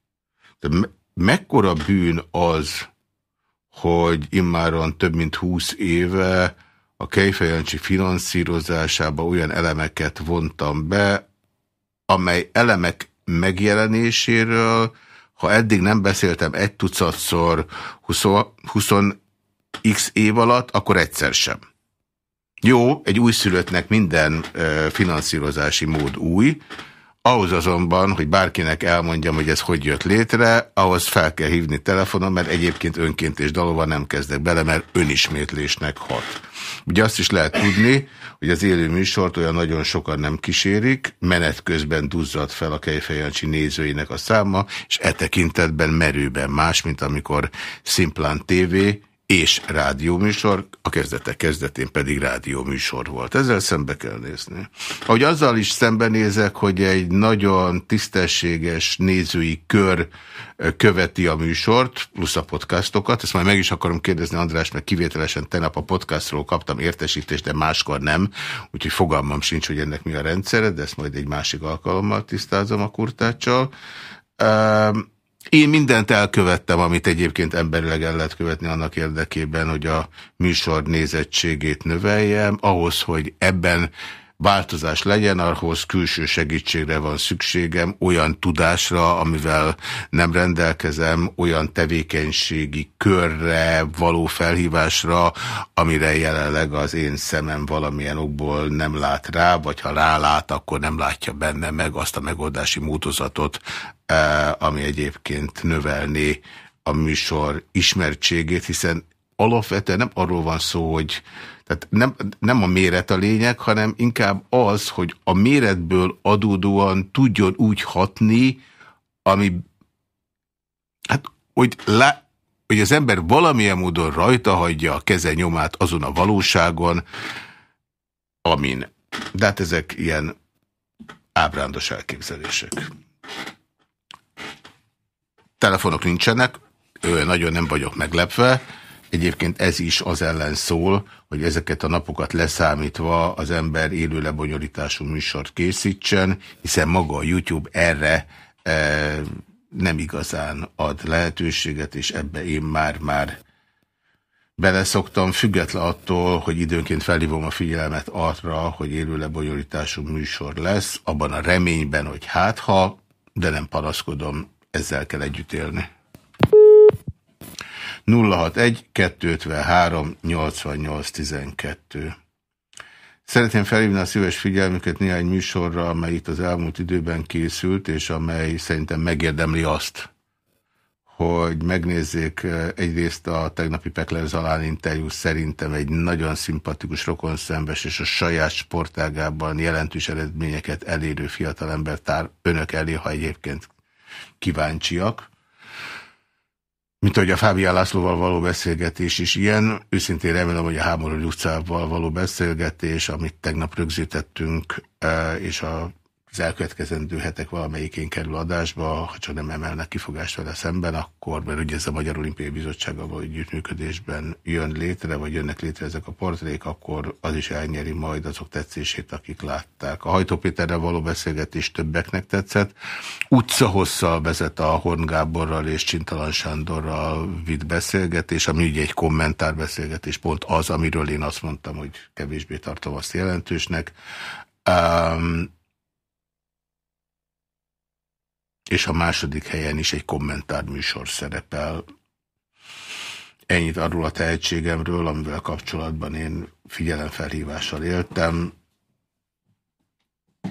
De mekkora bűn az, hogy immáron több mint húsz éve a Kejfejancsi finanszírozásába olyan elemeket vontam be, amely elemek megjelenéséről ha eddig nem beszéltem egy tucatszor 20, x év alatt, akkor egyszer sem. Jó, egy újszülöttnek minden finanszírozási mód új, ahhoz azonban, hogy bárkinek elmondjam, hogy ez hogy jött létre, ahhoz fel kell hívni telefonon, mert egyébként önként és dalóval nem kezdek bele, mert önismétlésnek hat. Ugye azt is lehet tudni, hogy az élő műsort olyan nagyon sokan nem kísérik, menet közben duzzad fel a Kejfejancsi nézőinek a száma, és e tekintetben merőben más, mint amikor Szimplán TV és rádióműsor, a kezdetek kezdetén pedig rádióműsor volt. Ezzel szembe kell nézni. Ahogy azzal is szembenézek, hogy egy nagyon tisztességes nézői kör követi a műsort, plusz a podcastokat. Ezt majd meg is akarom kérdezni András, mert kivételesen tegnap a podcastról kaptam értesítést, de máskor nem, úgyhogy fogalmam sincs, hogy ennek mi a rendszere, de ezt majd egy másik alkalommal tisztázom a kurtáccsal. Um, én mindent elkövettem, amit egyébként emberileg el lehet követni annak érdekében, hogy a műsor nézettségét növeljem, ahhoz, hogy ebben változás legyen, ahhoz külső segítségre van szükségem, olyan tudásra, amivel nem rendelkezem, olyan tevékenységi körre való felhívásra, amire jelenleg az én szemem valamilyen okból nem lát rá, vagy ha rálát, akkor nem látja benne meg azt a megoldási módozatot, eh, ami egyébként növelné a műsor ismertségét, hiszen alapvetően nem arról van szó, hogy tehát nem, nem a méret a lényeg, hanem inkább az, hogy a méretből adódóan tudjon úgy hatni, ami, hát, hogy, lá, hogy az ember valamilyen módon rajta hagyja a keze nyomát azon a valóságon, amin. De hát ezek ilyen ábrándos elképzelések. Telefonok nincsenek, nagyon nem vagyok meglepve, Egyébként ez is az ellen szól, hogy ezeket a napokat leszámítva az ember élő lebonyolítású műsort készítsen, hiszen maga a YouTube erre e, nem igazán ad lehetőséget, és ebbe én már-már beleszoktam, független attól, hogy időnként felhívom a figyelmet arra, hogy élő lebonyolítású műsor lesz, abban a reményben, hogy hát ha, de nem panaszkodom, ezzel kell együtt élni. 061 253 8812. Szeretném felhívni a szíves figyelmüket néhány műsorra, amely itt az elmúlt időben készült, és amely szerintem megérdemli azt, hogy megnézzék eh, egyrészt a tegnapi Pekler Zalán interjú szerintem egy nagyon szimpatikus rokonszembes és a saját sportágában jelentős eredményeket elérő fiatalember tár önök elé, ha egyébként kíváncsiak mint ahogy a Fábián Lászlóval való beszélgetés is ilyen. Őszintén remélem, hogy a Hámorú utcával való beszélgetés, amit tegnap rögzítettünk, e, és a az elkövetkezendő hetek valamelyikén kerül adásba, ha csak nem emelnek kifogást vele szemben, akkor, mert ugye ez a Magyar Olimpiai Bizottsággal való együttműködésben jön létre, vagy jönnek létre ezek a portrék, akkor az is elnyeri majd azok tetszését, akik látták. A Hajtó Péterrel való beszélgetés többeknek tetszett. Utca hosszal vezet a Horn Gáborral és Csintalan Sándorral vitt beszélgetés, ami ugye egy kommentárbeszélgetés, pont az, amiről én azt mondtam, hogy kevésbé tartom azt jelentősnek. Um, és a második helyen is egy kommentárműsor szerepel. Ennyit arról a tehetségemről, amivel kapcsolatban én figyelemfelhívással éltem.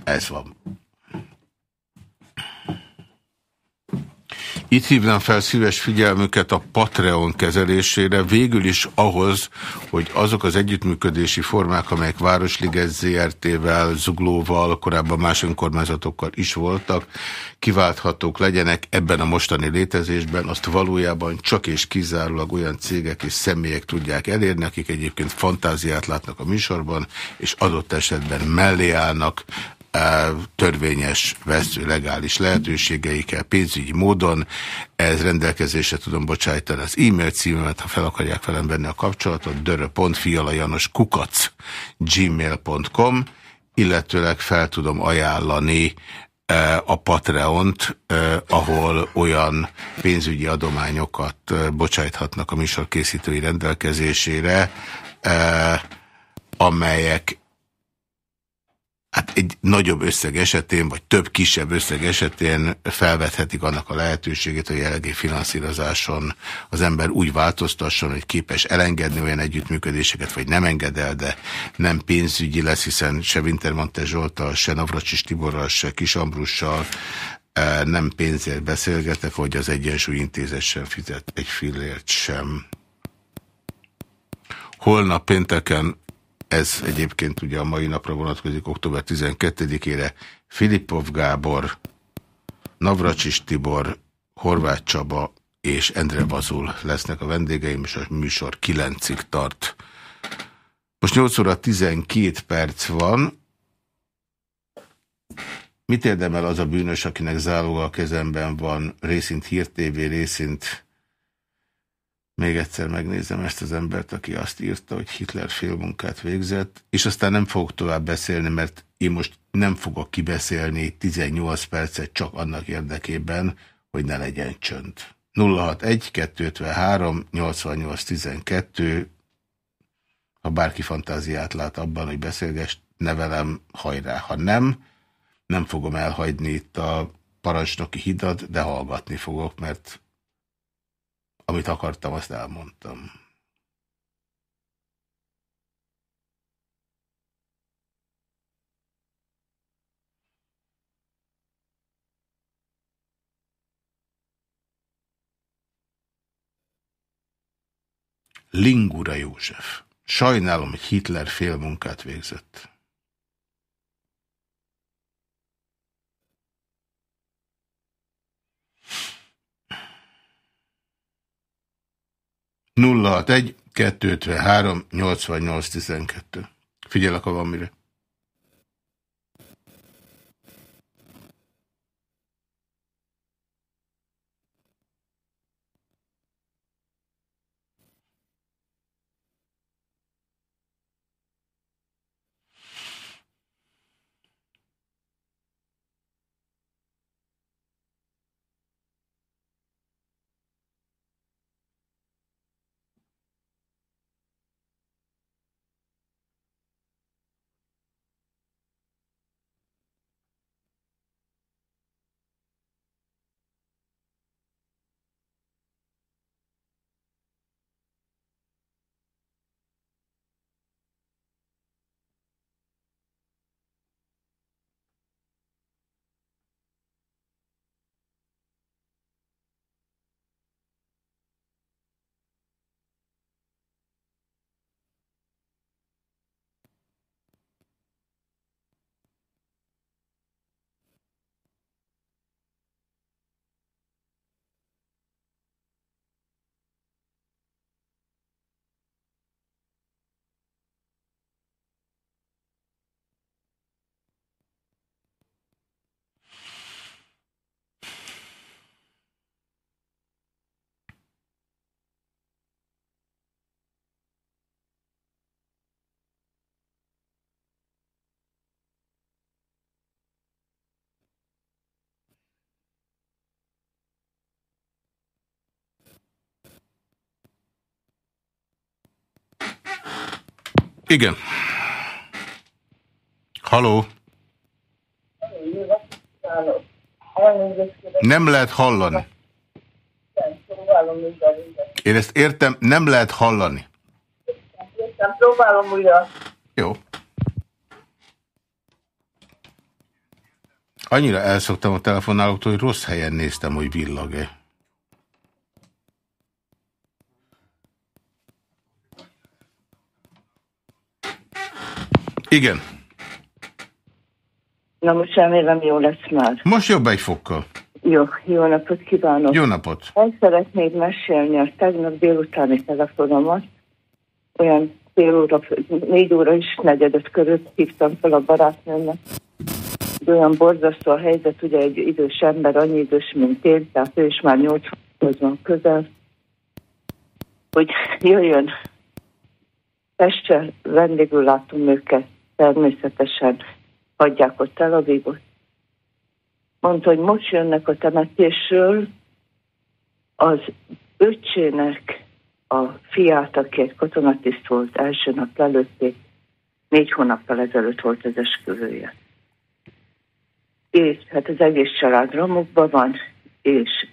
Ez van. Itt hívnám fel szíves figyelmüket a Patreon kezelésére, végül is ahhoz, hogy azok az együttműködési formák, amelyek Városliget ZRT-vel, Zuglóval, korábban más önkormányzatokkal is voltak, kiválthatók legyenek ebben a mostani létezésben, azt valójában csak és kizárólag olyan cégek és személyek tudják elérni, akik egyébként fantáziát látnak a műsorban, és adott esetben mellé állnak, törvényes, vesző, legális lehetőségeikkel, pénzügyi módon. Ez rendelkezésre tudom bocsájtani az e-mail címemet, ha fel akarják velem venni a kapcsolatot, dörö.fialajanos kukac gmail.com, illetőleg fel tudom ajánlani a Patreont, ahol olyan pénzügyi adományokat bocsájthatnak a műsor készítői rendelkezésére, amelyek hát egy nagyobb összeg esetén, vagy több kisebb összeg esetén felvethetik annak a lehetőségét, hogy jelenlegi finanszírozáson az ember úgy változtasson, hogy képes elengedni olyan együttműködéseket, vagy nem enged el, de nem pénzügyi lesz, hiszen se Wintermantel Zsoltal, se Navracsis Tiborral, se Kis Ambrussal eh, nem pénzért beszélgetek, hogy az Egyensúly Intézet sem fizet egy fillért sem. Holnap pénteken ez egyébként ugye a mai napra vonatkozik, október 12-ére. Filipov Gábor, Navracsis Tibor, Horváth Csaba és Endre Bazul lesznek a vendégeim, és a műsor 9-ig tart. Most 8 óra 12 perc van. Mit érdemel az a bűnös, akinek záloga a kezemben van, részint Hír TV, részint még egyszer megnézem ezt az embert, aki azt írta, hogy Hitler félmunkát végzett, és aztán nem fogok tovább beszélni, mert én most nem fogok kibeszélni 18 percet csak annak érdekében, hogy ne legyen csönd. 061 253 88 12 ha bárki fantáziát lát abban, hogy beszélgess, nevelem, hajrá. Ha nem, nem fogom elhagyni itt a parancsnoki hidat, de hallgatni fogok, mert amit akartam, azt elmondtam. Lingura József. Sajnálom, hogy Hitler fél munkát végzett. 061 253 8812. Figyelek, ha van mire. Igen. Haló. Nem lehet hallani. Én ezt értem, nem lehet hallani. próbálom újra. Jó. Annyira elszoktam a telefonálóktól, hogy rossz helyen néztem, hogy villag-e. Igen. Na most remélem jó lesz már. Most jobb egy fokkal. Jó, jó napot kívánok. Jó napot. El szeretnék mesélni a tegnap délutáni telefonomat. Olyan fél óra, négy óra is negyedöt körül hívtam fel a barátnőmnek. Olyan borzasztó a helyzet, ugye egy idős ember, annyi idős, mint én, tehát ő is már 80 van közel, hogy jöjjön Pestre, vendégül látom őket, természetesen hagyják ott Tel Avivot. Mondta, hogy most jönnek a temetésről, az öccsének a fiát, aki egy katonatiszt volt, első nap lelőtték, négy hónappal ezelőtt volt az esküvője. és hát az egész család romokban van, és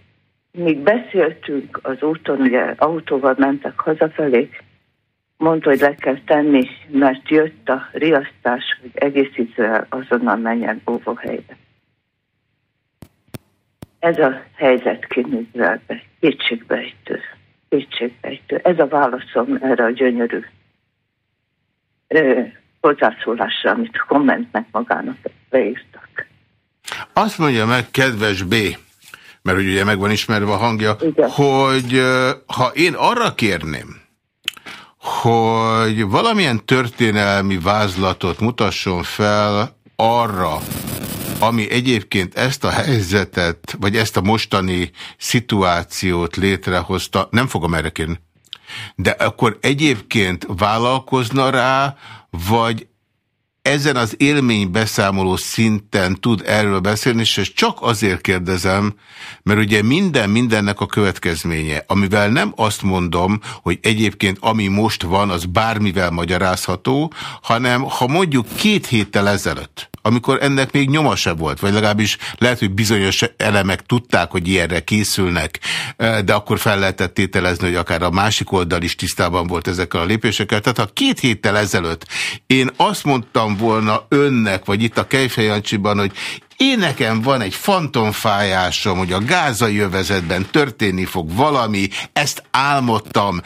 még beszéltünk az úton, ugye autóval mentek hazafelé, mondta, hogy le kell tenni, mert jött a riasztás, hogy egész Izrael azonnal menjen óvóhelybe. Ez a helyzet kinizraelbe, kétségbejtő, kétségbejtő. Ez a válaszom erre a gyönyörű ö, hozzászólásra, amit kommentnek magának beírtak. Azt mondja meg, kedves B, mert ugye meg van ismerve a hangja, Igen. hogy ha én arra kérném, hogy valamilyen történelmi vázlatot mutasson fel arra, ami egyébként ezt a helyzetet, vagy ezt a mostani szituációt létrehozta, nem fogom erre kérni, de akkor egyébként vállalkozna rá, vagy ezen az élménybeszámoló szinten tud erről beszélni, és ezt csak azért kérdezem, mert ugye minden mindennek a következménye, amivel nem azt mondom, hogy egyébként ami most van, az bármivel magyarázható, hanem ha mondjuk két héttel ezelőtt, amikor ennek még nyoma se volt, vagy legalábbis lehet, hogy bizonyos elemek tudták, hogy ilyenre készülnek, de akkor fel lehetett tételezni, hogy akár a másik oldal is tisztában volt ezekkel a lépésekkel. Tehát ha két héttel ezelőtt én azt mondtam volna önnek, vagy itt a Kejfejancsiban, hogy én nekem van egy fantomfájásom, hogy a gázai övezetben történni fog valami, ezt álmodtam,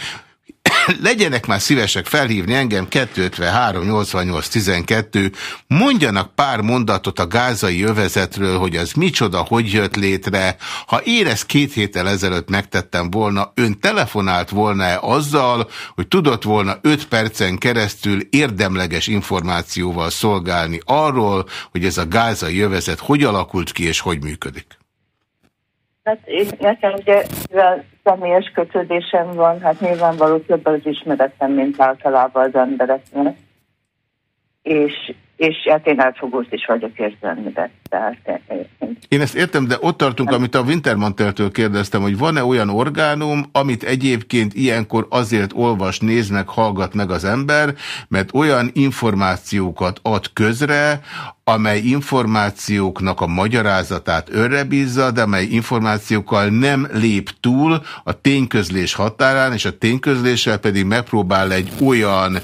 [COUGHS] legyenek már szívesek felhívni engem 253 88 12, mondjanak pár mondatot a gázai övezetről, hogy az micsoda, hogy jött létre. Ha én ezt két héttel ezelőtt megtettem volna, ön telefonált volna-e azzal, hogy tudott volna 5 percen keresztül érdemleges információval szolgálni arról, hogy ez a gázai övezet hogy alakult ki és hogy működik? Hát én, nekem ugye, mivel személyes kötődésem van, hát nyilvánvaló több az ismeretem, mint általában az embereknek. És, és hát én elfogult is vagyok érzelmiben. Tehát, én ezt értem, de ott tartunk, amit a Wintermanteltől kérdeztem, hogy van-e olyan orgánum, amit egyébként ilyenkor azért olvas, néz meg, hallgat meg az ember, mert olyan információkat ad közre, amely információknak a magyarázatát önre bízza, de amely információkkal nem lép túl a tényközlés határán, és a tényközléssel pedig megpróbál egy olyan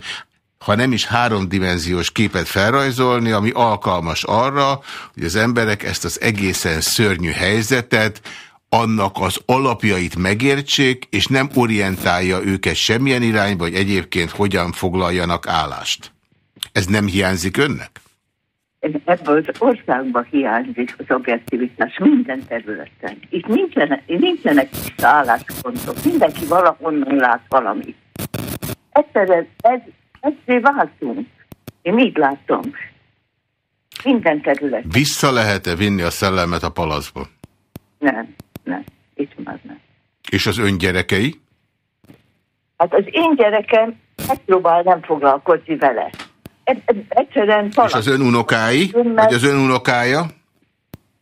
ha nem is háromdimenziós képet felrajzolni, ami alkalmas arra, hogy az emberek ezt az egészen szörnyű helyzetet, annak az alapjait megértsék, és nem orientálja őket semmilyen irányba, vagy egyébként hogyan foglaljanak állást. Ez nem hiányzik önnek? Ebből az országban hiányzik az objektivitás minden területen. Itt nincsenek, nincsenek álláspontok, mindenki valahonnan lát valamit. Egyszerűen ez ezért váltunk. Én így látom. Minden terület. Vissza lehet-e vinni a szellemet a palaszba? Nem, nem. Itt már nem. És az ön gyerekei? Hát az én gyerekem megpróbál nem foglalkozni vele. Egyszerűen palasz. És az ön unokái? Vagy az ön unokája?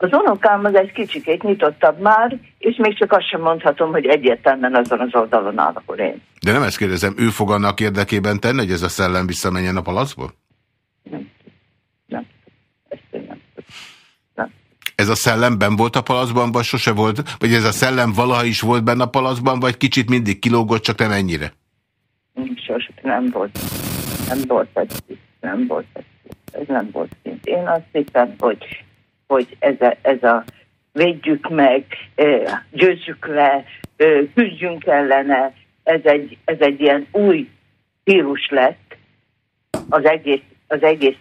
Az unokám az egy kicsikét nyitottabb már, és még csak azt sem mondhatom, hogy egyértelműen azon az oldalon áll, én. De nem ezt kérdezem, ő fog annak érdekében tenni, hogy ez a szellem visszamenjen a palaszból? Nem. Nem. Ezt én nem. nem. Ez a szellem ben volt a palaszban, vagy sose volt? Vagy ez a szellem valaha is volt benne a palaszban, vagy kicsit mindig kilógott, csak nem ennyire? Sose, nem volt. Nem volt egy nem volt egy Ez nem volt szint. Én azt hiszem, hogy hogy ez a, ez a védjük meg, győzzük le, küzdjünk ellene, ez egy, ez egy ilyen új vírus lett az egész, az egész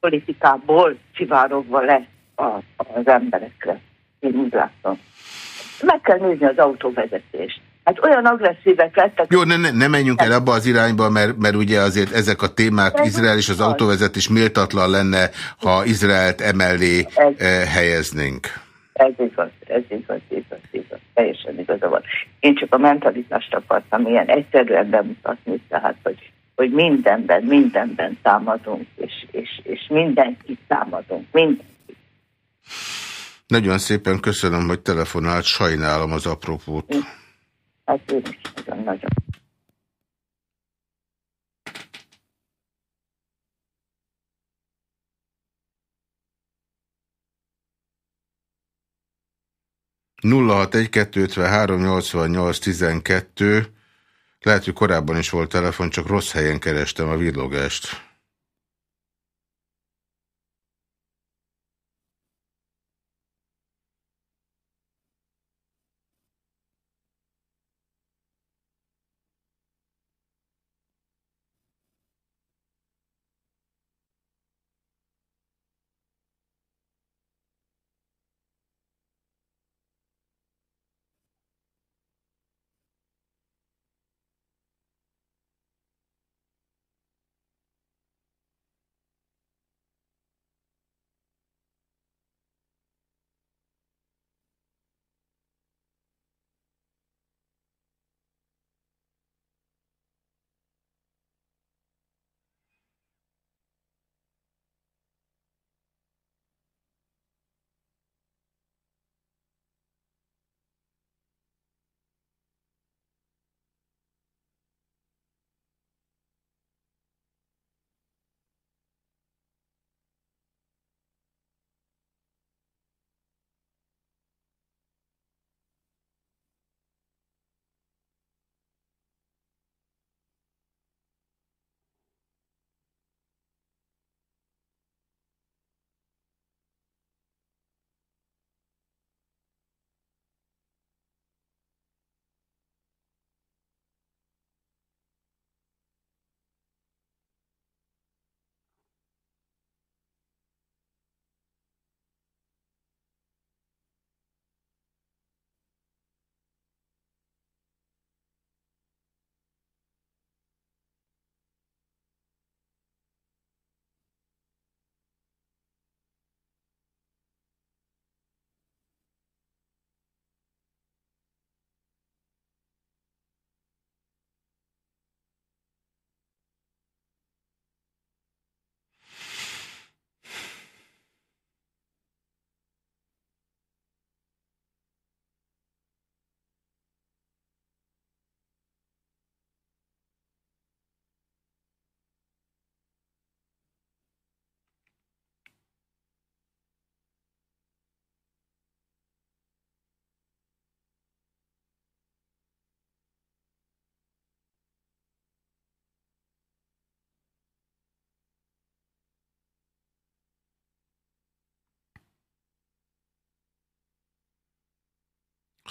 politikából szivárogva le a, az emberekre. Én úgy látom. Meg kell nézni az autóvezetést. Hát olyan agresszívek lettek. Jó, ne, ne, ne menjünk el abba az irányba, mert, mert ugye azért ezek a témák, ez Izrael és az autóvezetés méltatlan lenne, ha Izraelt emellé ez, eh, helyeznénk. Ez igaz, ez igaz, igaz, igaz. Teljesen igaza van. Én csak a mentalitást akartam ilyen egyszerűen bemutatni, tehát, hogy, hogy mindenben, mindenben támadunk, és, és, és mindenkit támadunk, mindenkit. Nagyon szépen köszönöm, hogy telefonált, sajnálom az apropót az én is nagyon-nagyon. Nulla hat egy Lehet, hogy korábban is volt telefon, csak rossz helyen kerestem a villogást.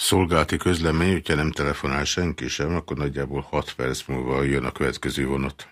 Szolgálati közlemény, hogyha nem telefonál senki sem, akkor nagyjából 6 perc múlva jön a következő vonat.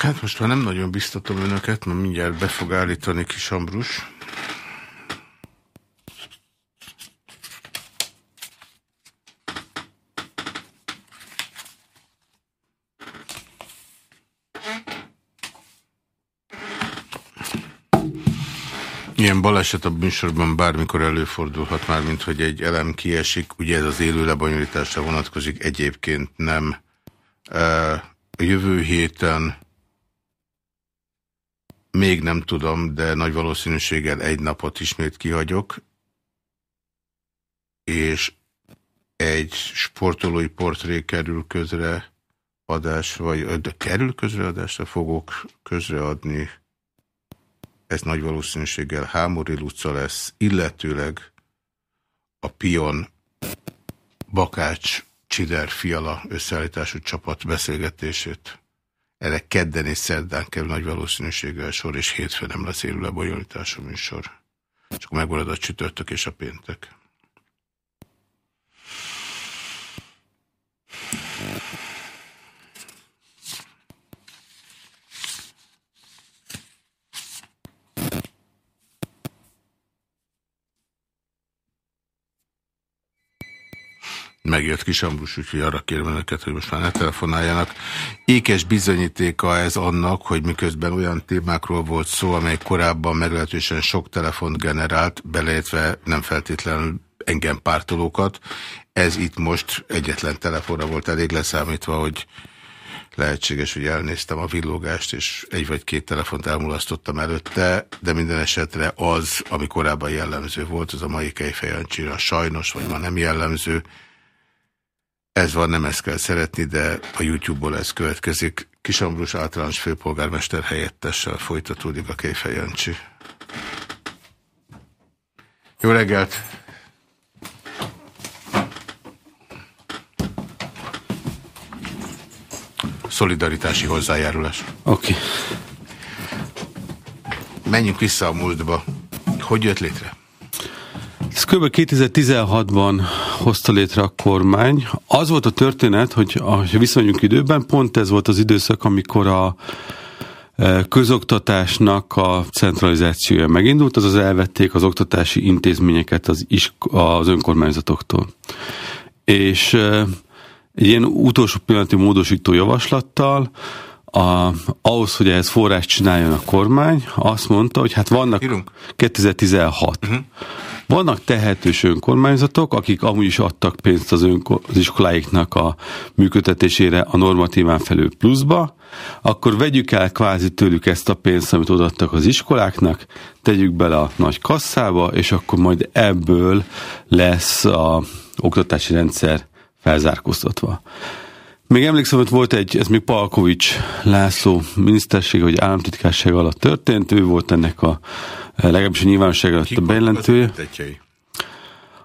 Hát most már nem nagyon biztatom önöket, mert mindjárt be fog állítani kis Ambrus. Ilyen baleset a műsorban bármikor előfordulhat már, mint hogy egy elem kiesik. Ugye ez az élő lebonyolításra vonatkozik, egyébként nem. A jövő héten még nem tudom, de nagy valószínűséggel egy napot ismét kihagyok, és egy sportolói portré kerül közre adás, vagy de kerül közreadásra fogok közreadni ez nagy valószínűséggel Hámori Luca lesz, illetőleg a Pion Bakács Csider Fiala összeállítású csapat beszélgetését. Erre kedden és szerdán kell nagy valószínűséggel sor, és hétfőn nem lesz élő lebonyolítású műsor. Csak megmarad a csütörtök és a péntek. Megjött kis Ambrus, úgyhogy arra kérem önöket, hogy most már ne telefonáljanak. Ékes bizonyítéka ez annak, hogy miközben olyan témákról volt szó, amely korábban meglehetősen sok telefont generált, beleértve nem feltétlenül engem pártolókat. Ez itt most egyetlen telefonra volt elég leszámítva, hogy lehetséges, hogy elnéztem a villógást, és egy vagy két telefont elmulasztottam előtte, de minden esetre az, ami korábban jellemző volt, az a mai Kejfejancsira sajnos, vagy ma nem jellemző, ez van, nem ezt kell szeretni, de a YouTube-ból ez következik. Kisambrus általános főpolgármester helyettessel folytatódik a Kéfej Jancsi. Jó reggelt! Szolidaritási hozzájárulás. Oké. Okay. Menjünk vissza a múltba. Hogy jött létre? Ez kb. 2016-ban hozta létre a kormány. Az volt a történet, hogy ha viszonyunk időben, pont ez volt az időszak, amikor a e, közoktatásnak a centralizációja megindult, azaz elvették az oktatási intézményeket az, az önkormányzatoktól. És e, egy ilyen utolsó pillanati módosító javaslattal a, ahhoz, hogy ehhez forrás csináljon a kormány, azt mondta, hogy hát vannak Írunk. 2016. Uh-huh. Vannak tehetős önkormányzatok, akik amúgy is adtak pénzt az, önkor, az iskoláiknak a működtetésére a normatíván felül pluszba, akkor vegyük el kvázi tőlük ezt a pénzt, amit odaadtak az iskoláknak, tegyük bele a nagy kasszába, és akkor majd ebből lesz a oktatási rendszer felzárkóztatva. Még emlékszem, hogy volt egy, ez még Palkovics László miniszterség, vagy államtitkárság alatt történt, ő volt ennek a legalábbis a nyilvánosság alatt a bejelentője.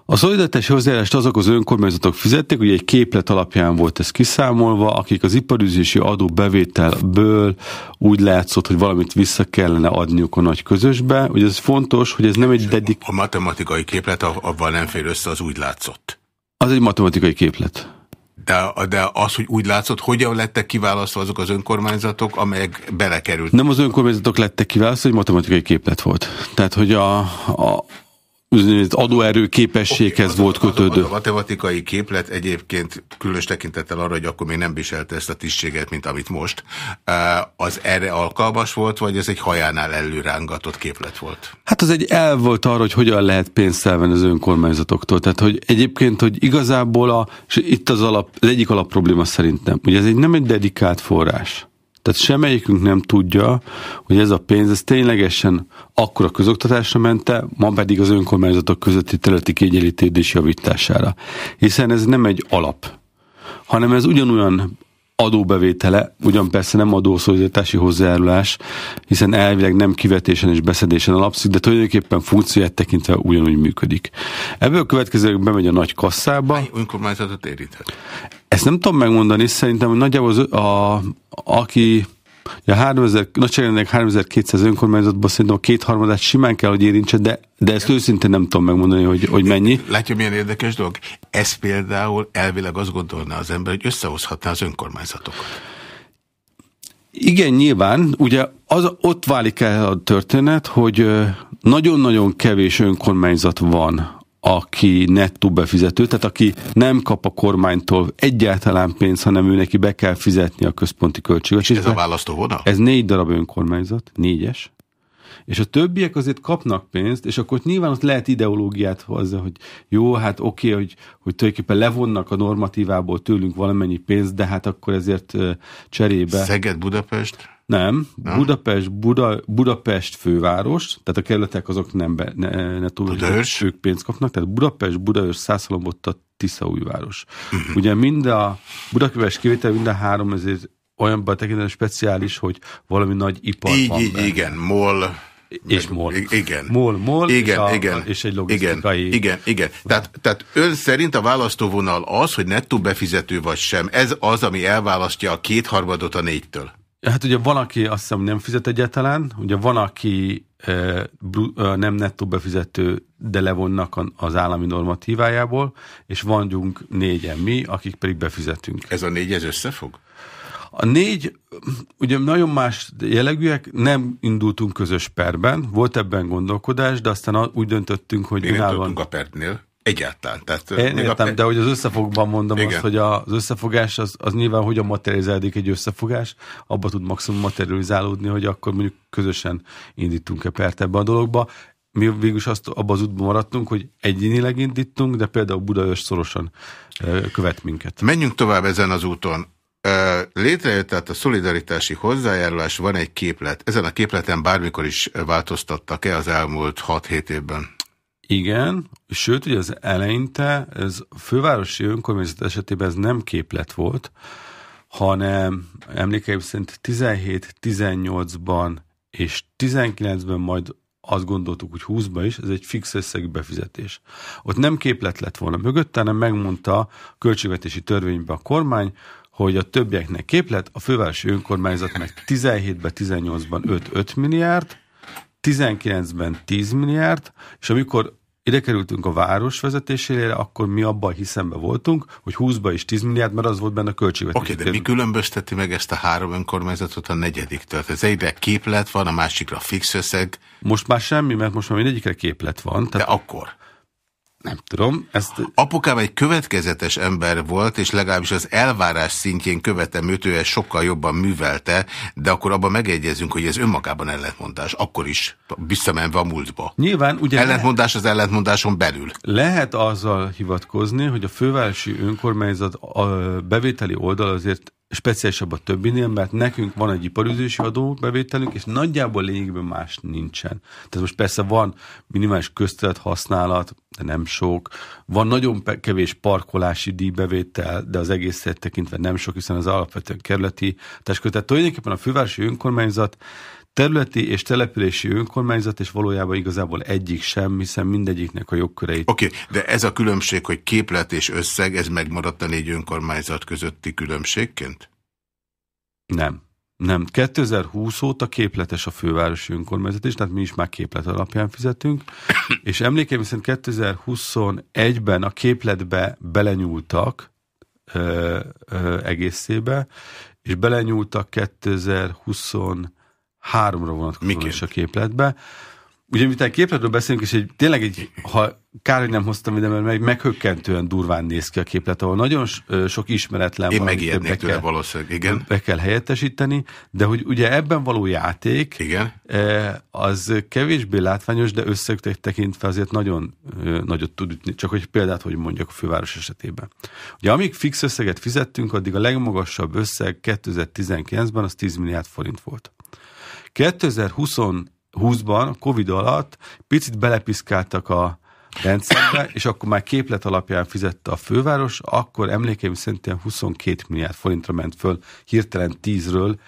A szolidaritási hozzájárást azok az önkormányzatok fizették, ugye egy képlet alapján volt ez kiszámolva, akik az iparüzési adó bevételből úgy látszott, hogy valamit vissza kellene adniuk a nagy közösbe. Ugye ez fontos, hogy ez nem egy dedik... A matematikai képlet avval nem fér össze, az úgy látszott. Az egy matematikai képlet. De, de az, hogy úgy látszott, hogyan lettek kiválasztva azok az önkormányzatok, amelyek belekerült? Nem az önkormányzatok lettek kiválasztva, egy matematikai képlet volt. Tehát, hogy a, a, adóerő képességhez okay, volt kötődő. A, matematikai képlet egyébként különös tekintettel arra, hogy akkor még nem viselte ezt a tisztséget, mint amit most. Az erre alkalmas volt, vagy ez egy hajánál előrángatott képlet volt? Hát az egy el volt arra, hogy hogyan lehet pénzt elvenni az önkormányzatoktól. Tehát, hogy egyébként, hogy igazából a, és itt az, alap, az egyik alap probléma szerintem, hogy ez egy nem egy dedikált forrás. Tehát semmelyikünk nem tudja, hogy ez a pénz, ez ténylegesen akkora közoktatásra mente, ma pedig az önkormányzatok közötti területi kiegyenlítés javítására. Hiszen ez nem egy alap, hanem ez ugyanolyan adóbevétele, ugyan persze nem adószolidaritási hozzájárulás, hiszen elvileg nem kivetésen és beszedésen alapszik, de tulajdonképpen funkcióját tekintve ugyanúgy működik. Ebből következőleg bemegy a nagy kasszába. Hány önkormányzatot érinthet? Ezt nem tudom megmondani, szerintem nagyjából az, a, aki a 3000, nagyságrendileg 3200 önkormányzatban szerintem a kétharmadát simán kell, hogy érintse, de, de ezt őszintén nem tudom megmondani, hogy, hogy mennyi. Látja, milyen érdekes dolog? Ez például elvileg azt gondolná az ember, hogy összehozhatná az önkormányzatokat. Igen, nyilván, ugye az, ott válik el a történet, hogy nagyon-nagyon kevés önkormányzat van, aki nettó befizető, tehát aki nem kap a kormánytól egyáltalán pénzt, hanem ő neki be kell fizetni a központi költségvetésbe. És ez a választóvonal? Ez négy darab önkormányzat, négyes és a többiek azért kapnak pénzt, és akkor nyilván ott lehet ideológiát hozni, hogy jó, hát oké, okay, hogy, hogy tulajdonképpen levonnak a normatívából tőlünk valamennyi pénzt, de hát akkor ezért cserébe... Szeged, Budapest? Nem, Na? Budapest, Buda, Budapest főváros, tehát a kerületek azok nem, be, ne, ne túl, Budaörs? ők pénzt kapnak, tehát Budapest, Budaörs, Szászalombottat, Tiszaújváros. Uh-huh. Ugye mind a Budapest kivétel, mind a három ezért olyan tekintetben speciális, hogy valami nagy ipar így, van így, benne. Igen, MOL, és MOL. Igen. MOL, MOL, igen, és, a, igen, és egy logisztikai... Igen, igen, igen. Tehát, tehát ön szerint a választóvonal az, hogy nettó befizető vagy sem, ez az, ami elválasztja a kétharmadot a négytől? Hát ugye van, aki azt hiszem nem fizet egyáltalán, ugye van, aki e, bru, e, nem nettó befizető, de levonnak az állami normatívájából, és vagyunk négyen mi, akik pedig befizetünk. Ez a négy, ez összefog? A négy, ugye nagyon más jellegűek, nem indultunk közös perben, volt ebben gondolkodás, de aztán úgy döntöttünk, hogy Mi önállóan... a pertnél. Egyáltalán. Tehát, Én értem, a... de hogy az összefogban mondom Igen. azt, hogy az összefogás az, az nyilván hogyan materializálódik egy összefogás, abba tud maximum materializálódni, hogy akkor mondjuk közösen indítunk-e pert ebbe a dologba. Mi végül is azt abban az útban maradtunk, hogy egyénileg indítunk, de például Budaörs szorosan követ minket. Menjünk tovább ezen az úton. Létrejött tehát a szolidaritási hozzájárulás, van egy képlet. Ezen a képleten bármikor is változtattak-e az elmúlt 6-7 évben? Igen, sőt, ugye az eleinte, ez a fővárosi önkormányzat esetében ez nem képlet volt, hanem emlékeim szerint 17-18-ban és 19-ben majd azt gondoltuk, hogy 20-ban is, ez egy fix összegű befizetés. Ott nem képlet lett volna mögött, hanem megmondta a költségvetési törvényben a kormány, hogy a többieknek képlet, a fővárosi önkormányzat meg 17-ben, 18-ban 5-5 milliárd, 19-ben 10 milliárd, és amikor ide kerültünk a város vezetésére, akkor mi abban hiszembe voltunk, hogy 20-ba is 10 milliárd, mert az volt benne a költségvetés. Oké, okay, de mi különbözteti meg ezt a három önkormányzatot a negyediktől? Ez egyre képlet van, a másikra fix összeg. Most már semmi, mert most már mindegyikre képlet van. Tehát... De akkor? Nem tudom. Ezt... Apukám egy következetes ember volt, és legalábbis az elvárás szintjén követem őt, ő ezt sokkal jobban művelte, de akkor abban megegyezünk, hogy ez önmagában ellentmondás. Akkor is visszamenve a múltba. Nyilván, ugye... Ellentmondás az ellentmondáson belül. Lehet azzal hivatkozni, hogy a fővárosi önkormányzat a bevételi oldal azért speciálisabb a többinél, mert nekünk van egy iparüzési adó bevételünk, és nagyjából lényegben más nincsen. Tehát most persze van minimális köztelet használat, de nem sok. Van nagyon kevés parkolási díjbevétel, de az egészet tekintve nem sok, hiszen az alapvetően kerületi teskő. Tehát tulajdonképpen a fővárosi önkormányzat területi és települési önkormányzat, és valójában igazából egyik sem, hiszen mindegyiknek a jogköreit. Oké, okay, de ez a különbség, hogy képlet és összeg, ez megmaradt a négy önkormányzat közötti különbségként? Nem. Nem. 2020 óta képletes a fővárosi önkormányzat is, tehát mi is már képlet alapján fizetünk, [COUGHS] és emlékeim szerint 2021-ben a képletbe belenyúltak ö, ö, egészébe, és belenyúltak 2020 háromra vonatkozóan is a képletbe. Ugye, miután képletről beszélünk, és egy, tényleg egy, ha kár, hogy nem hoztam ide, mert meg meghökkentően durván néz ki a képlet, ahol nagyon sok ismeretlen Én megijednék tőle valószínűleg, igen. Be kell helyettesíteni, de hogy ugye ebben való játék, igen. az kevésbé látványos, de összegtek tekintve azért nagyon nagyot tud ütni, csak hogy példát, hogy mondjak a főváros esetében. Ugye amíg fix összeget fizettünk, addig a legmagasabb összeg 2019-ben az 10 milliárd forint volt. 2020-ban, a Covid alatt picit belepiszkáltak a rendszerbe, és akkor már képlet alapján fizette a főváros, akkor emlékeim szerint 22 milliárd forintra ment föl, hirtelen 10-ről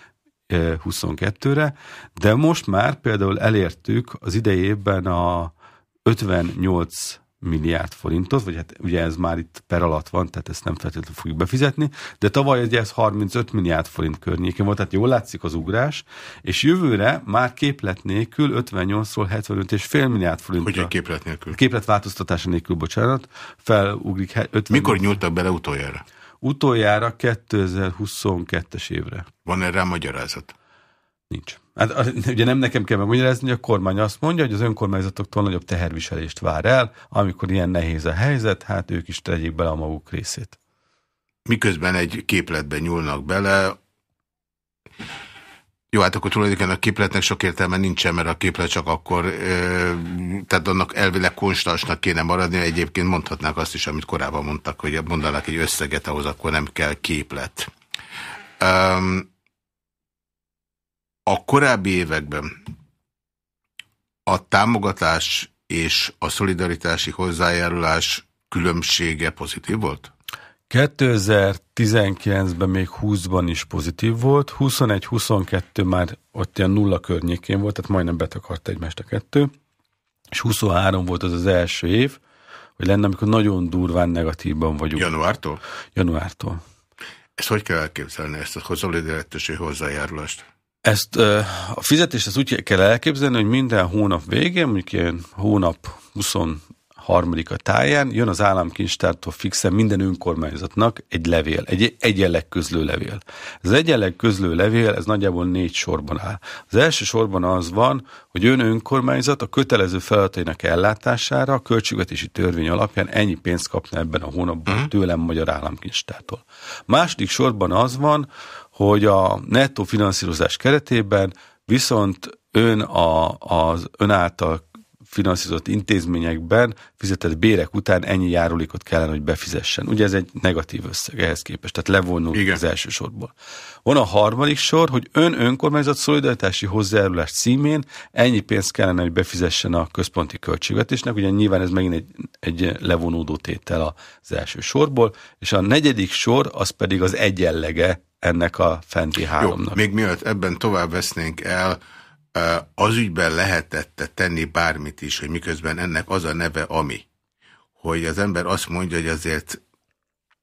22-re, de most már például elértük az idei évben a 58 milliárd forintot, vagy hát ugye ez már itt per alatt van, tehát ezt nem feltétlenül fogjuk befizetni, de tavaly ugye ez 35 milliárd forint környékén volt, tehát jól látszik az ugrás, és jövőre már képlet nélkül 58-ról 75 és fél milliárd forintra. Hogy egy képlet nélkül? Képlet változtatása nélkül, bocsánat, felugrik 50. Mikor nyúltak bele utoljára? Utoljára 2022-es évre. Van erre magyarázat? Nincs. Hát ugye nem nekem kell megmagyarázni, hogy a kormány azt mondja, hogy az önkormányzatoktól nagyobb teherviselést vár el, amikor ilyen nehéz a helyzet, hát ők is tegyék bele a maguk részét. Miközben egy képletben nyúlnak bele, jó, hát akkor tulajdonképpen a képletnek sok értelme nincsen, mert a képlet csak akkor, tehát annak elvileg konstansnak kéne maradni, egyébként mondhatnák azt is, amit korábban mondtak, hogy mondanak egy összeget, ahhoz akkor nem kell képlet. Um, a korábbi években a támogatás és a szolidaritási hozzájárulás különbsége pozitív volt? 2019-ben még 20-ban is pozitív volt, 21-22 már ott ilyen nulla környékén volt, tehát majdnem betakarta egymást a kettő, és 23 volt az az első év, hogy lenne, amikor nagyon durván negatívban vagyunk. Januártól? Januártól. Ezt hogy kell elképzelni, ezt a szolidaritási hozzájárulást? Ezt a fizetést ezt úgy kell elképzelni, hogy minden hónap végén, mondjuk ilyen hónap 20 harmadik a táján, jön az államkincstártól fixen minden önkormányzatnak egy levél, egy egyenleg közlő levél. Ez egyenleg közlő levél, ez nagyjából négy sorban áll. Az első sorban az van, hogy ön önkormányzat a kötelező feladatainak ellátására a költségvetési törvény alapján ennyi pénzt kapna ebben a hónapban uh-huh. tőlem magyar államkincstártól. Második sorban az van, hogy a nettó finanszírozás keretében viszont ön a, az ön által finanszírozott intézményekben fizetett bérek után ennyi járulékot kellene, hogy befizessen. Ugye ez egy negatív összeg ehhez képest, tehát levonul Igen. az első sorból. Van a harmadik sor, hogy ön önkormányzat szolidaritási hozzájárulás címén ennyi pénzt kellene, hogy befizessen a központi költségvetésnek. Ugye nyilván ez megint egy, egy levonódó tétel az első sorból, és a negyedik sor az pedig az egyenlege ennek a fenti háromnak. Jó, még mielőtt ebben tovább vesznénk el, az ügyben lehetette tenni bármit is, hogy miközben ennek az a neve, ami, hogy az ember azt mondja, hogy azért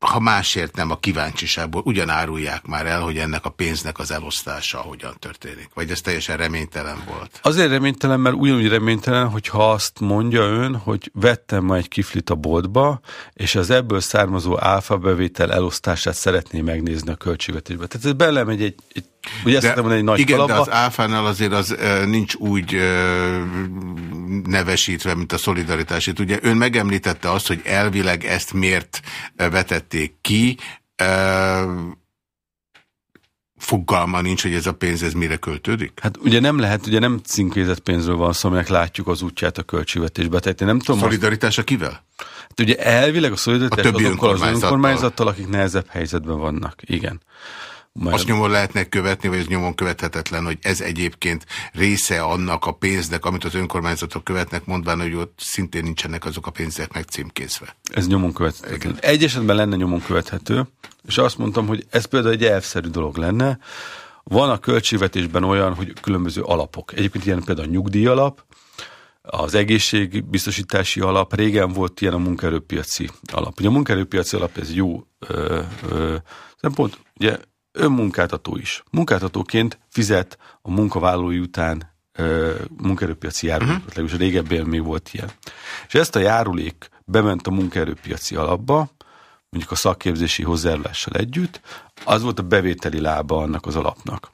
ha másért nem a kíváncsiságból, ugyan árulják már el, hogy ennek a pénznek az elosztása hogyan történik? Vagy ez teljesen reménytelen volt? Azért reménytelen, mert ugyanúgy reménytelen, hogyha azt mondja ön, hogy vettem ma egy kiflit a boltba, és az ebből származó áfabevétel elosztását szeretné megnézni a költségvetésbe. Tehát ez belemegy egy, egy Ugye ezt mondani, egy nagy igen, kalapba. de az áfánál azért az nincs úgy nevesítve, mint a szolidaritásét. Ugye ön megemlítette azt, hogy elvileg ezt miért vetették ki. Fogalma nincs, hogy ez a pénz ez mire költődik? Hát ugye nem lehet, ugye nem cinkézett pénzről van szó, aminek látjuk az útját a költségvetésbe. Tehát én nem tudom. Szolidaritása azt... kivel? Hát ugye elvileg a szolidaritás azokkal az önkormányzattal, akik nehezebb helyzetben vannak. Igen. Majd... Azt nyomon lehetnek követni, vagy ez nyomon követhetetlen, hogy ez egyébként része annak a pénznek, amit az önkormányzatok követnek, mondván, hogy ott szintén nincsenek azok a pénzek megcímkézve. Ez nyomon követhető. Egy esetben lenne nyomon követhető, és azt mondtam, hogy ez például egy elvszerű dolog lenne. Van a költségvetésben olyan, hogy különböző alapok. Egyébként ilyen például a nyugdíjalap, az egészségbiztosítási alap, régen volt ilyen a munkaerőpiaci alap. Ugye a munkaerőpiaci alap ez jó ö, ö, szempont, ugye önmunkáltató is. Munkáltatóként fizet a munkavállalói után ö, munkaerőpiaci járulékot, uh-huh. legalábbis régebben még volt ilyen. És ezt a járulék bement a munkaerőpiaci alapba, mondjuk a szakképzési hozzájárulással együtt, az volt a bevételi lába annak az alapnak.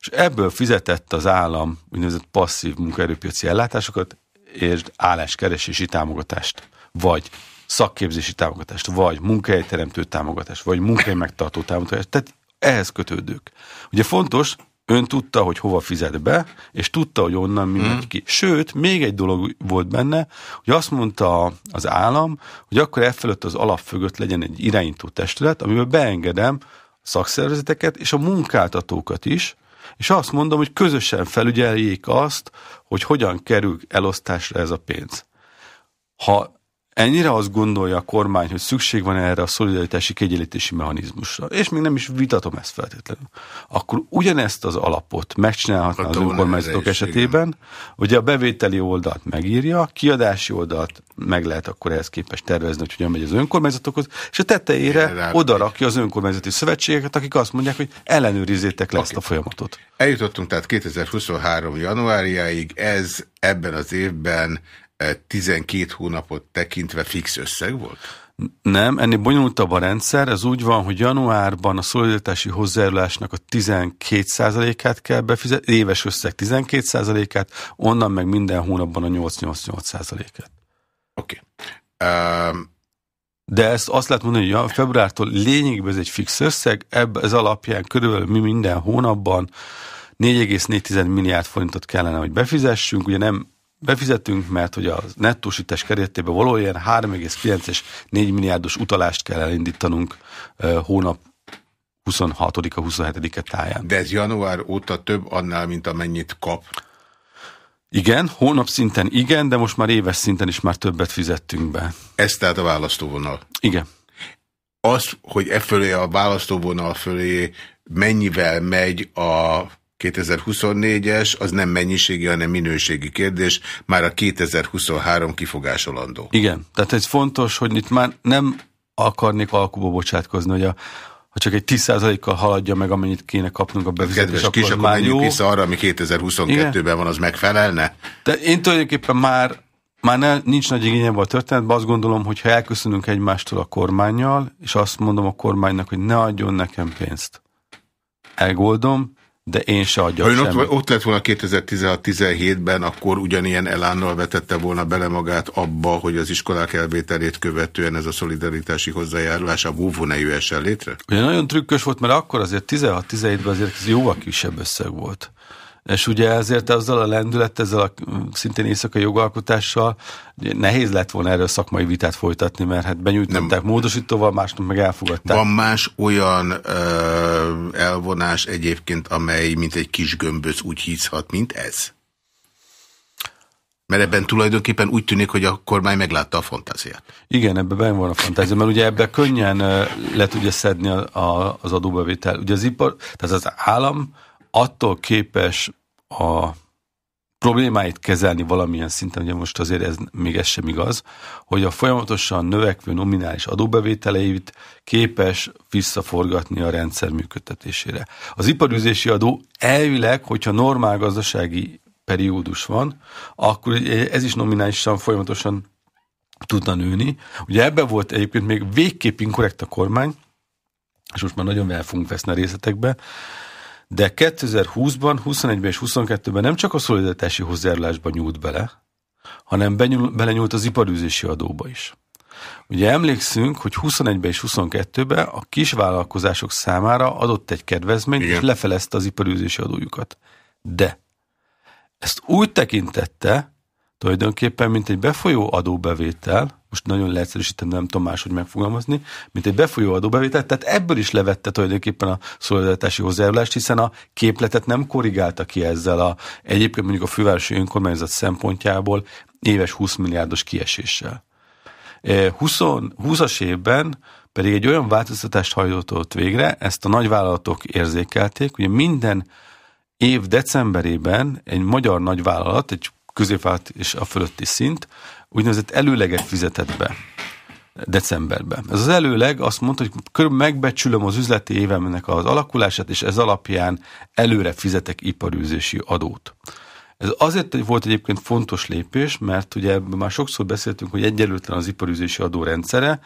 És ebből fizetett az állam úgynevezett passzív munkaerőpiaci ellátásokat és álláskeresési támogatást, vagy szakképzési támogatást, vagy munkahelyteremtő támogatást, vagy munkahely megtartó támogatást. Tehát ehhez kötődők. Ugye fontos, ön tudta, hogy hova fizet be, és tudta, hogy onnan mi megy ki. Sőt, még egy dolog volt benne, hogy azt mondta az állam, hogy akkor e fölött az alap fölött legyen egy irányító testület, amiben beengedem a szakszervezeteket és a munkáltatókat is, és azt mondom, hogy közösen felügyeljék azt, hogy hogyan kerül elosztásra ez a pénz. Ha ennyire azt gondolja a kormány, hogy szükség van erre a szolidaritási kiegyenlítési mechanizmusra, és még nem is vitatom ezt feltétlenül, akkor ugyanezt az alapot megcsinálhatná az önkormányzatok esetében, hogy a bevételi oldalt megírja, a kiadási oldalt meg lehet akkor ehhez képest tervezni, hogy hogyan megy az önkormányzatokhoz, és a tetejére oda rakja az önkormányzati szövetségeket, akik azt mondják, hogy ellenőrizzétek le okay. ezt a folyamatot. Eljutottunk tehát 2023. januárjáig, ez ebben az évben 12 hónapot tekintve fix összeg volt? Nem, ennél bonyolultabb a rendszer, ez úgy van, hogy januárban a szolidaritási hozzájárulásnak a 12%-át kell befizetni, éves összeg 12%-át, onnan meg minden hónapban a 8-8-8%-át. Oké. Okay. Um... De ezt azt lehet mondani, hogy a februártól lényegében ez egy fix összeg, ebbe, ez alapján körülbelül mi minden hónapban 4,4 milliárd forintot kellene, hogy befizessünk, ugye nem befizetünk, mert hogy a nettósítás keretében valójában 3,9 és 4 milliárdos utalást kell elindítanunk hónap 26-a, 27-e táján. De ez január óta több annál, mint amennyit kap. Igen, hónap szinten igen, de most már éves szinten is már többet fizettünk be. Ez tehát a választóvonal? Igen. Az, hogy e fölé a választóvonal fölé mennyivel megy a 2024-es az nem mennyiségi, hanem minőségi kérdés, már a 2023 kifogásolandó. Igen, tehát ez fontos, hogy itt már nem akarnék alkuba bocsátkozni, hogy a, ha csak egy 10%-kal haladja meg, amennyit kéne kapnunk a befizetés, Kedves kis, akkor már jó. vissza arra, ami 2022-ben van, az megfelelne? De én tulajdonképpen már már ne, nincs nagy igényem a történetben, azt gondolom, hogy ha elköszönünk egymástól a kormányjal, és azt mondom a kormánynak, hogy ne adjon nekem pénzt. Elgoldom, de én se adjak Ha ön ott, ott lett volna 2016-17-ben, akkor ugyanilyen elánnal vetette volna bele magát abba, hogy az iskolák elvételét követően ez a szolidaritási hozzájárulás a búvó ne jöhessen létre? Ugye nagyon trükkös volt, mert akkor azért 16-17-ben azért jóval kisebb összeg volt. És ugye ezért azzal a lendület, ezzel a szintén éjszakai jogalkotással nehéz lett volna erről szakmai vitát folytatni, mert hát benyújtották módosítóval, másnap meg elfogadták. Van más olyan ö, elvonás egyébként, amely mint egy kis gömböc úgy hízhat, mint ez? Mert ebben tulajdonképpen úgy tűnik, hogy a kormány meglátta a fantáziát. Igen, ebben benne van a fantázia, mert ugye ebben könnyen le tudja szedni a, a, az adóbevétel. Ugye az ipar, tehát az állam attól képes a problémáit kezelni valamilyen szinten, ugye most azért ez még ez sem igaz, hogy a folyamatosan növekvő nominális adóbevételeit képes visszaforgatni a rendszer működtetésére. Az iparüzési adó elvileg, hogyha normál gazdasági periódus van, akkor ez is nominálisan folyamatosan tudna nőni. Ugye ebben volt egyébként még végképp inkorrekt a kormány, és most már nagyon el fogunk veszni a részletekbe, de 2020-ban, 21-ben és 22-ben nem csak a szolidaritási hozzájárulásba nyúlt bele, hanem benyúl, belenyúlt az iparűzési adóba is. Ugye emlékszünk, hogy 21-ben és 22-ben a kisvállalkozások számára adott egy kedvezményt, Igen. és lefelezte az iparűzési adójukat. De ezt úgy tekintette, tulajdonképpen, mint egy befolyó adóbevétel, most nagyon leegyszerűsítem, nem tudom máshogy megfogalmazni, mint egy befolyó adóbevétel, tehát ebből is levette tulajdonképpen a szolidaritási hozzájárulást, hiszen a képletet nem korrigálta ki ezzel a, egyébként mondjuk a fővárosi önkormányzat szempontjából éves 20 milliárdos kieséssel. 20, e, 20-as évben pedig egy olyan változtatást hajtott végre, ezt a nagyvállalatok érzékelték, ugye minden év decemberében egy magyar nagyvállalat, egy középvállalat és a fölötti szint úgynevezett előleget fizetett be decemberben. Ez az előleg azt mondta, hogy körülbelül megbecsülöm az üzleti évemnek az alakulását, és ez alapján előre fizetek iparűzési adót. Ez azért volt egyébként fontos lépés, mert ugye már sokszor beszéltünk, hogy egyelőtlen az iparűzési adó rendszere,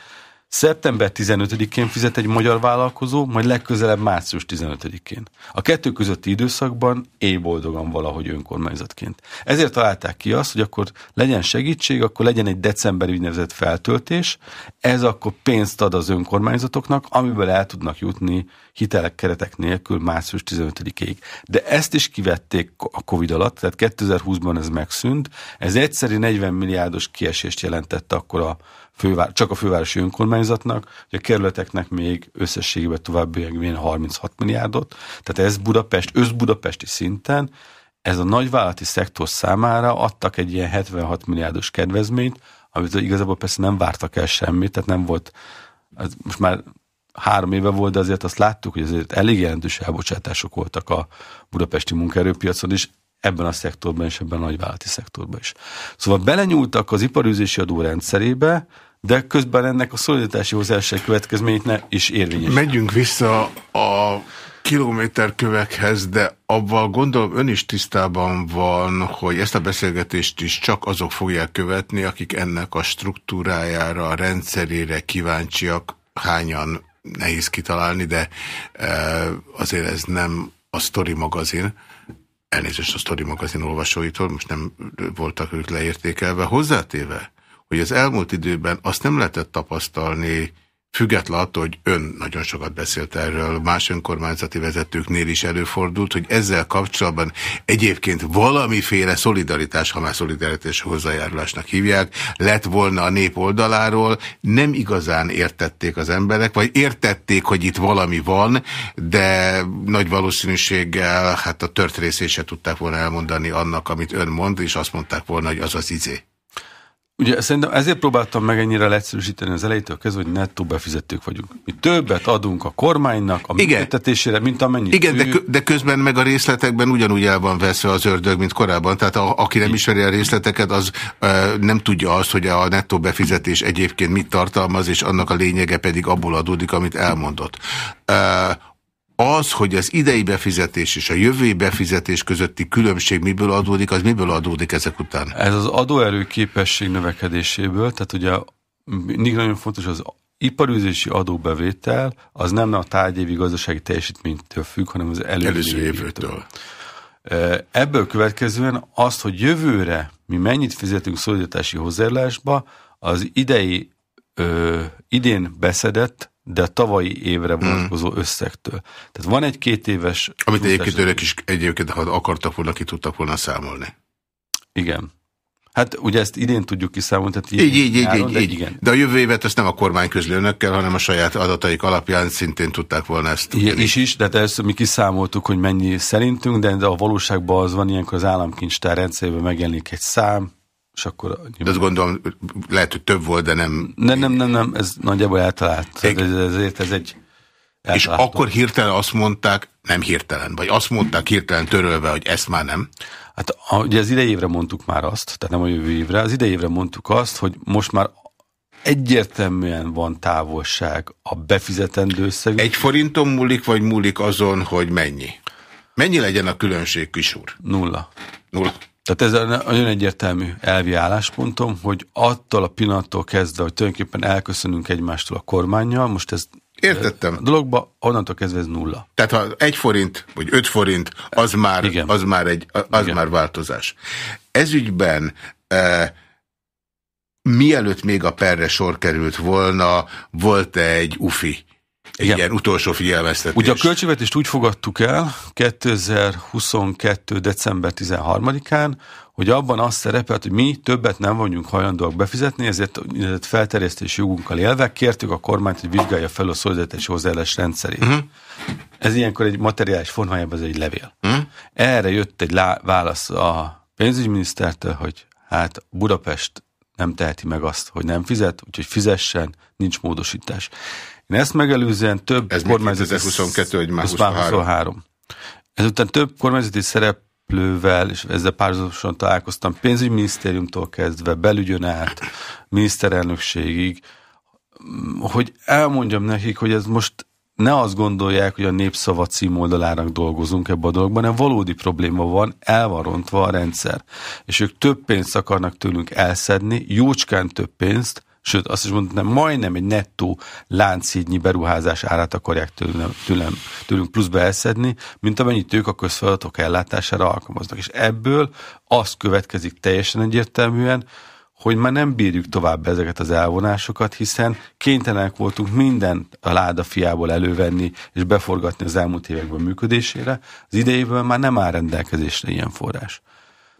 Szeptember 15-én fizet egy magyar vállalkozó, majd legközelebb március 15-én. A kettő közötti időszakban éj boldogan valahogy önkormányzatként. Ezért találták ki azt, hogy akkor legyen segítség, akkor legyen egy decemberi úgynevezett feltöltés, ez akkor pénzt ad az önkormányzatoknak, amiből el tudnak jutni hitelek keretek nélkül március 15-ig. De ezt is kivették a Covid alatt, tehát 2020-ban ez megszűnt. Ez egyszerű 40 milliárdos kiesést jelentette akkor a fővár, csak a fővárosi önkormányzatnak, hogy a kerületeknek még összességében további 36 milliárdot. Tehát ez Budapest, összbudapesti szinten ez a nagyvállalati szektor számára adtak egy ilyen 76 milliárdos kedvezményt, amit igazából persze nem vártak el semmit, tehát nem volt, ez most már három éve volt, de azért azt láttuk, hogy azért elég jelentős elbocsátások voltak a budapesti munkaerőpiacon is, ebben a szektorban és ebben a nagyvállalati szektorban is. Szóval belenyúltak az iparűzési adó rendszerébe, de közben ennek a szolidaritási hozzájárulás következményét ne is érvényes. Megyünk vissza a kilométerkövekhez, de abban gondolom ön is tisztában van, hogy ezt a beszélgetést is csak azok fogják követni, akik ennek a struktúrájára, a rendszerére kíváncsiak, hányan nehéz kitalálni, de e, azért ez nem a Story magazin, elnézést a Story magazin olvasóitól, most nem voltak ők leértékelve, hozzátéve, hogy az elmúlt időben azt nem lehetett tapasztalni, Független attól, hogy ön nagyon sokat beszélt erről, más önkormányzati vezetőknél is előfordult, hogy ezzel kapcsolatban egyébként valamiféle szolidaritás, ha már szolidaritás hozzájárulásnak hívják, lett volna a nép oldaláról, nem igazán értették az emberek, vagy értették, hogy itt valami van, de nagy valószínűséggel hát a tört részét tudták volna elmondani annak, amit ön mond, és azt mondták volna, hogy az az izé. Ugye szerintem ezért próbáltam meg ennyire leegyszerűsíteni az elejétől kezdve, hogy nettó befizetők vagyunk. Mi többet adunk a kormánynak a működtetésére, mint amennyit Igen, de, de közben meg a részletekben ugyanúgy el van veszve az ördög, mint korábban. Tehát a, aki nem ismeri a részleteket, az e, nem tudja azt, hogy a nettó befizetés egyébként mit tartalmaz, és annak a lényege pedig abból adódik, amit elmondott. E, az, hogy az idei befizetés és a jövői befizetés közötti különbség miből adódik, az miből adódik ezek után? Ez az adóerő képesség növekedéséből, tehát ugye mindig nagyon fontos az iparűzési adóbevétel, az nem a tárgyévi gazdasági teljesítménytől függ, hanem az előző, előző évtől. Ebből következően azt, hogy jövőre mi mennyit fizetünk szolidaritási hozzájárulásba, az idei, ö, idén beszedett de a tavalyi évre hmm. vonatkozó hmm. összegtől. Tehát van egy két éves... Amit egyébként önök is egyébként, ha akartak volna, ki tudtak volna számolni. Igen. Hát ugye ezt idén tudjuk kiszámolni, tehát így, így, így, nyáron, így, de így. Igen. De a jövő évet ezt nem a kormány közli önökkel, hanem a saját adataik alapján szintén tudták volna ezt tudni. is is, de hát ezt mi kiszámoltuk, hogy mennyi szerintünk, de, de a valóságban az van, ilyenkor az államkincstár rendszerében megjelenik egy szám, és akkor... De azt gondolom, lehet, hogy több volt, de nem... Nem, nem, nem, nem ez nagyjából eltalált. Ez, ezért ez egy... És akkor hirtelen azt mondták, nem hirtelen, vagy azt mondták hirtelen törölve, hogy ezt már nem? Hát a, ugye az idei évre mondtuk már azt, tehát nem a jövő évre, az idei évre mondtuk azt, hogy most már egyértelműen van távolság a befizetendő összeg. Egy forinton múlik, vagy múlik azon, hogy mennyi? Mennyi legyen a különbség, kisúr? Nulla. Nulla. Tehát ez nagyon egyértelmű elvi álláspontom, hogy attól a pillanattól kezdve, hogy tulajdonképpen elköszönünk egymástól a kormányjal, most ez Értettem. A dologba onnantól kezdve ez nulla. Tehát ha egy forint, vagy öt forint, az már, Igen. az már, egy, az Igen. már változás. Ezügyben e, mielőtt még a perre sor került volna, volt -e egy UFI Igen. ilyen utolsó figyelmeztetés. Ugye a költségvetést úgy fogadtuk el 2022. december 13-án, hogy abban azt szerepelt, hogy mi többet nem vagyunk hajlandóak befizetni, ezért felterjesztési jogunkkal élve kértük a kormányt, hogy vizsgálja fel a szolidaritási hozzáállás rendszerét. Uh mhm. -huh. Ez ilyenkor egy materiális formájában, ez egy levél. Uh mhm. -huh. Erre jött egy válasz a pénzügyminisztertől, hogy hát Budapest nem teheti meg azt, hogy nem fizet, úgyhogy fizessen, nincs módosítás. Én ezt megelőzően több Ez kormányzati... Ez 22, hogy már 23. 23. Ezután több kormányzati szereplővel, és ezzel párhuzamosan találkoztam, pénzügyminisztériumtól kezdve, belügyön át, miniszterelnökségig, hogy elmondjam nekik, hogy ez most ne azt gondolják, hogy a népszava címoldalának dolgozunk ebben a dologban, hanem valódi probléma van, el van rontva a rendszer. És ők több pénzt akarnak tőlünk elszedni, jócskán több pénzt, sőt azt is mondtam, majdnem egy nettó láncídnyi beruházás árát akarják tőlem, tőlem, tőlünk pluszba elszedni, mint amennyit ők a közfeladatok ellátására alkalmaznak. És ebből az következik teljesen egyértelműen, hogy már nem bírjuk tovább ezeket az elvonásokat, hiszen kénytelenek voltunk minden a láda fiából elővenni és beforgatni az elmúlt években működésére. Az idejében már nem áll rendelkezésre ilyen forrás.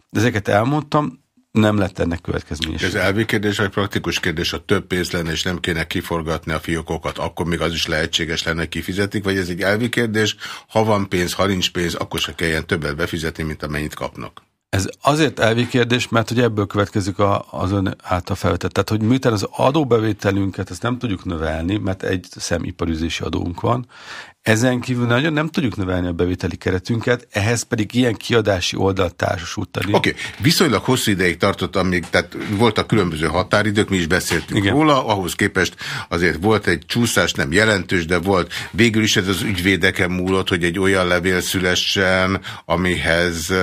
De ezeket elmondtam, nem lett ennek következménye. Ez elvi kérdés, vagy praktikus kérdés, ha több pénz lenne, és nem kéne kiforgatni a fiókokat, akkor még az is lehetséges lenne, hogy kifizetik, vagy ez egy elvi kérdés, ha van pénz, ha nincs pénz, akkor se kelljen többet befizetni, mint amennyit kapnak. Ez azért elvi kérdés, mert hogy ebből következik a, az ön által felvetett. Tehát, hogy miután az adóbevételünket ezt nem tudjuk növelni, mert egy szemiparűzési adónk van, Ezen kívül nagyon nem tudjuk növelni a bevételi keretünket, ehhez pedig ilyen kiadási oldalt társasútani. Oké, okay. viszonylag hosszú ideig tartott, amíg, tehát voltak különböző határidők, mi is beszéltünk Igen. róla, ahhoz képest azért volt egy csúszás, nem jelentős, de volt. Végül is ez az ügyvédeken múlott, hogy egy olyan levél szülessen, amihez,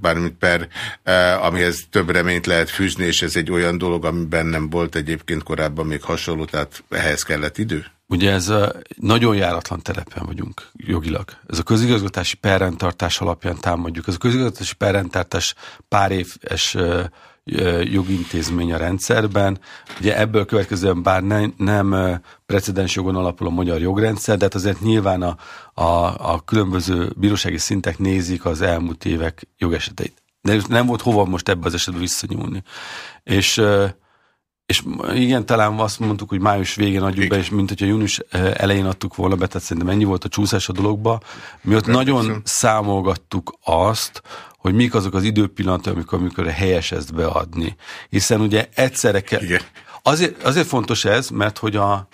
bármit per, amihez több reményt lehet fűzni, és ez egy olyan dolog, amiben nem volt egyébként korábban még hasonló, tehát ehhez kellett idő? Ugye ez a nagyon járatlan telepen vagyunk jogilag. Ez a közigazgatási perrendtartás alapján támadjuk. Ez a közigazgatási perrendtartás pár éves jogintézmény a rendszerben. Ugye ebből következően bár ne, nem precedens jogon alapul a magyar jogrendszer, de hát azért nyilván a, a, a különböző bírósági szintek nézik az elmúlt évek jogeseteit. De nem volt hova most ebbe az esetben visszanyúlni. És és igen, talán azt mondtuk, hogy május végén adjuk be, és mint hogyha június eh, elején adtuk volna be, tehát szerintem ennyi volt a csúszás a dologba. Mi ott nagyon számolgattuk azt, hogy mik azok az időpillanatok, amikor, amikor helyes ezt beadni. Hiszen ugye egyszerre kell... Azért, azért fontos ez, mert hogy a,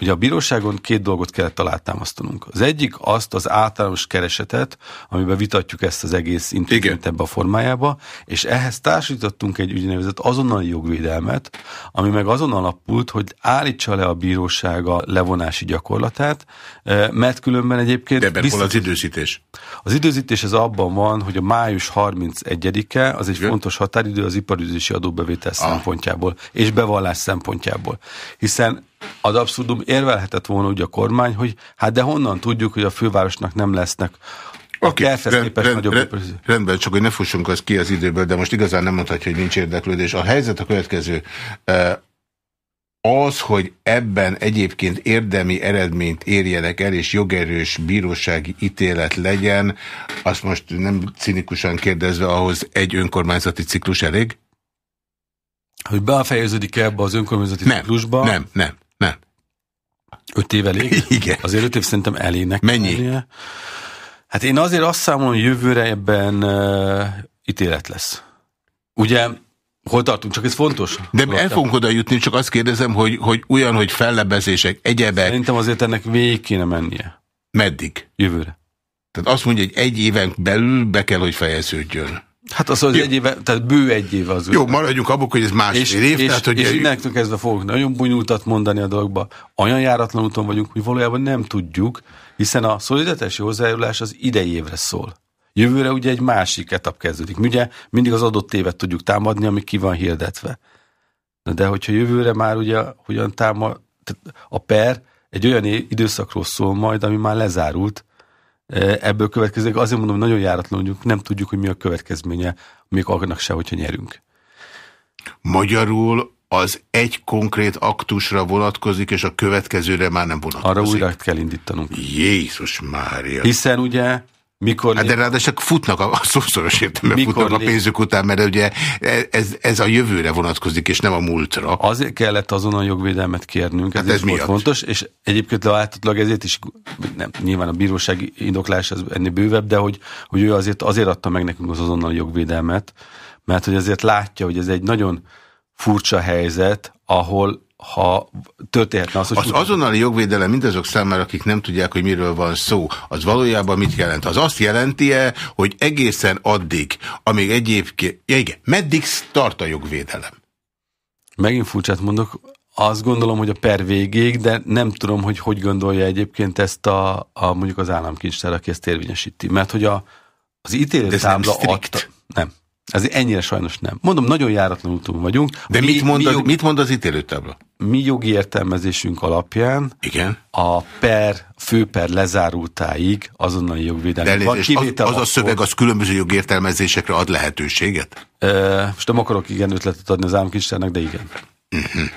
Ugye a bíróságon két dolgot kellett alátámasztanunk. Az egyik azt az általános keresetet, amiben vitatjuk ezt az egész intézményt ebbe a formájába, és ehhez társítottunk egy úgynevezett azonnali jogvédelmet, ami meg azon alapult, hogy állítsa le a bírósága levonási gyakorlatát, eh, mert különben egyébként... De ebben hol az időzítés? Az időzítés az abban van, hogy a május 31-e az egy Igen. fontos határidő az iparüzési adóbevétel ah. szempontjából, és bevallás szempontjából. Hiszen az abszurdum érvelhetett volna ugye a kormány, hogy hát de honnan tudjuk, hogy a fővárosnak nem lesznek Oké, okay, rend, rend, rend, rendben, csak hogy ne fussunk az ki az időből, de most igazán nem mondhatja, hogy nincs érdeklődés. A helyzet a következő. Az, hogy ebben egyébként érdemi eredményt érjenek el, és jogerős bírósági ítélet legyen, azt most nem cinikusan kérdezve, ahhoz egy önkormányzati ciklus elég? Hogy befejeződik -e ebbe az önkormányzati nem, ciklusba? Nem, nem, nem. Öt év elég? [LAUGHS] Igen. Azért öt év szerintem elének. Mennyi? Lennie. Hát én azért azt számolom, hogy jövőre ebben uh, ítélet lesz. Ugye Hol tartunk? Csak ez fontos. De Hol el fogunk oda jutni, csak azt kérdezem, hogy, hogy olyan, hogy fellebezések, egyebek. Szerintem azért ennek végig kéne mennie. Meddig? Jövőre. Tehát azt mondja, hogy egy éven belül be kell, hogy fejeződjön. Hát az, az egy éve, tehát bő egy éve az. Jó, maradjunk abban, hogy ez másfél és, év. És, tehát, hogy és innentől kezdve fogok nagyon bonyolultat mondani a dologba. Olyan járatlan úton vagyunk, hogy valójában nem tudjuk, hiszen a szolidaritási hozzájárulás az idei évre szól. Jövőre ugye egy másik etap kezdődik. Ugye mindig az adott évet tudjuk támadni, ami ki van hirdetve. De hogyha jövőre már ugye hogyan támad, a per egy olyan időszakról szól majd, ami már lezárult, ebből következik. Azért mondom, nagyon járatlan, hogy nem tudjuk, hogy mi a következménye, még annak se, hogyha nyerünk. Magyarul az egy konkrét aktusra vonatkozik, és a következőre már nem vonatkozik. Arra újra kell indítanunk. Jézus Mária! Hiszen ugye mikor hát de ráadásul futnak, a, a szószoros értelemben futnak a pénzük után, mert ugye ez, ez a jövőre vonatkozik, és nem a múltra. Azért kellett azon a jogvédelmet kérnünk, hát ez, ez volt fontos, és egyébként láthatólag ezért is, nem, nyilván a bírósági indoklás az ennél bővebb, de hogy, hogy ő azért, azért adta meg nekünk az azonnal jogvédelmet, mert hogy azért látja, hogy ez egy nagyon furcsa helyzet, ahol ha történhetne az, hogy... Az azonnali jogvédelem mindazok számára, akik nem tudják, hogy miről van szó, az valójában mit jelent? Az azt jelenti-e, hogy egészen addig, amíg egyébként... Ja igen, meddig tart a jogvédelem? Megint furcsát mondok, azt gondolom, hogy a per végéig, de nem tudom, hogy hogy gondolja egyébként ezt a, a mondjuk az államkincstár, aki ezt érvényesíti. Mert hogy a, az ítélettábla adta... Nem. Ez ennyire sajnos nem. Mondom, nagyon járatlan úton vagyunk. De mi, mit, mond mi az, jog, mit mond az ítélőtábla? Mi jogi értelmezésünk alapján Igen? a per, főper lezárultáig azonnali jogvédelmi. De az, az, az a szöveg az különböző jogértelmezésekre ad lehetőséget? E, most nem akarok igen ötletet adni az államkincstárnak, de igen. Uh mhm. -huh.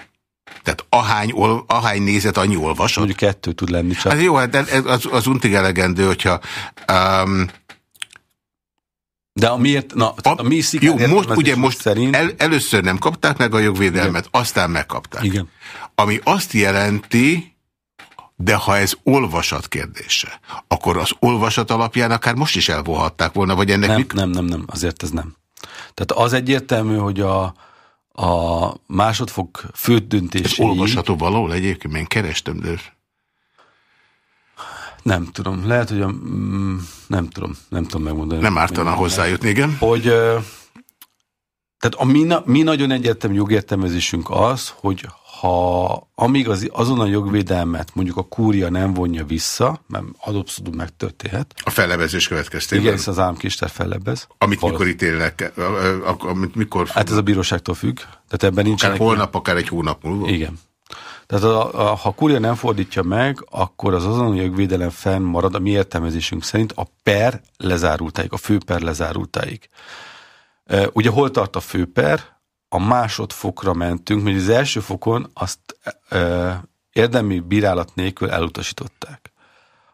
Tehát ahány, ol, ahány nézet, annyi olvasott? Mondjuk kettő tud lenni csak. Hát jó, hát az, az untig elegendő, hogyha um, de a miért, na, a, a mi jó, most, ugye most szerint... el, először nem kapták meg a jogvédelmet, Igen. aztán megkapták. Igen. Ami azt jelenti, de ha ez olvasat kérdése, akkor az olvasat alapján akár most is elvohatták volna, vagy ennek... Nem, mik... nem, nem, nem, azért ez nem. Tehát az egyértelmű, hogy a, a másodfok főt döntései... Ez olvasható valahol egyébként, én kerestem, de... Nem tudom, lehet, hogy a, mm, nem tudom, nem tudom megmondani. Nem ártana hozzájutni, igen. Hogy, tehát a mi, mi nagyon egyértelmű jogértelmezésünk az, hogy ha amíg az, azon a jogvédelmet mondjuk a kúria nem vonja vissza, mert adott megtörténhet. A fellebezés következtében. Igen, az államkister fellebez. Amit mikor ítélnek, amit mikor... Hát ez a bíróságtól függ. Tehát ebben nincs. Akár holnap, akár egy hónap múlva. Igen. Tehát a, a, ha a kúria nem fordítja meg, akkor az azon jogvédelem fenn marad a mi értelmezésünk szerint a per lezárultáig, a főper lezárultáig. Ugye hol tart a főper? a másodfokra mentünk, mert az első fokon azt e, érdemi bírálat nélkül elutasították.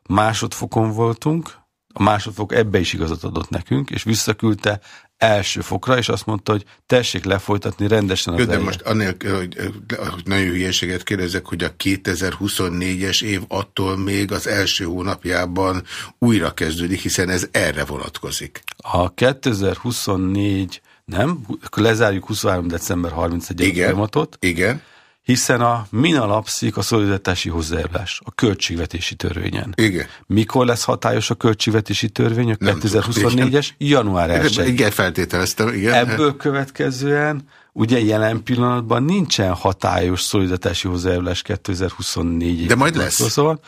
Másodfokon voltunk, a másodfok ebbe is igazat adott nekünk, és visszaküldte első fokra, és azt mondta, hogy tessék lefolytatni rendesen az Jó, de most annélkül, hogy, hogy nagyon hülyeséget kérdezek, hogy a 2024-es év attól még az első hónapjában újra kezdődik, hiszen ez erre vonatkozik. A 2024 nem? Lezárjuk 23. december 31 a folyamatot. Igen. Hiszen a min alapszik a szolidaritási hozzájárulás, a költségvetési törvényen. Igen. Mikor lesz hatályos a költségvetési törvény? A 2024-es január 1 Igen, feltételeztem. Igen. Ebből következően ugye jelen pillanatban nincsen hatályos szolidaritási hozzájárulás 2024 De majd lesz. Szóval,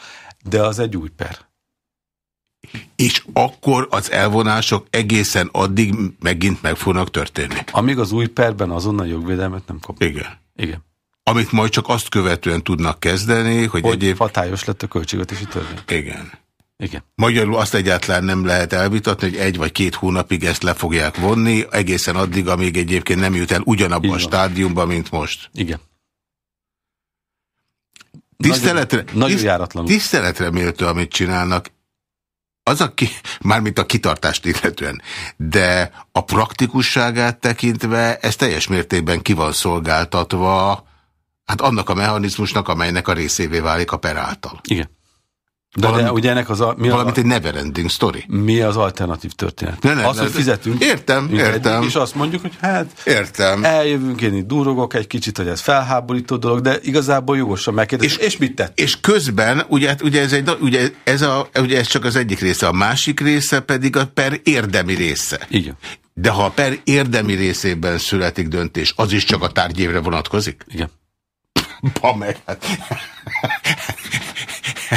de az egy új per és akkor az elvonások egészen addig megint meg fognak történni. Amíg az új perben azonnal jogvédelmet nem kap. Igen. Igen. Amit majd csak azt követően tudnak kezdeni, hogy, hogy egyéb... hatályos lett a költségvetési törvény. Igen. Igen. Magyarul azt egyáltalán nem lehet elvitatni, hogy egy vagy két hónapig ezt le fogják vonni, egészen addig, amíg egyébként nem jut el ugyanabban a stádiumba, mint most. Igen. Tiszteletre, nagyon, nagyon járatlanul. Tiszteletre méltó, amit csinálnak az a ki, mármint a kitartást illetően, de a praktikusságát tekintve ez teljes mértékben ki van szolgáltatva hát annak a mechanizmusnak, amelynek a részévé válik a per által. Igen. De, valamit, de ugye ennek az a, mi valamit a, egy neverending story. Mi az alternatív történet? Ne, ne, az, hogy fizetünk. Értem, értem. És azt mondjuk, hogy hát értem. eljövünk, én itt durogok egy kicsit, hogy ez felháborító dolog, de igazából jogosan megkérdezik. És, és mit tett? És közben, ugye, ugye, ez egy, ugye, ez a, ugye ez csak az egyik része, a másik része pedig a per érdemi része. Igen. De ha a per érdemi részében születik döntés, az is csak a tárgyévre vonatkozik? Igen. [LAUGHS] Pa meg, hát.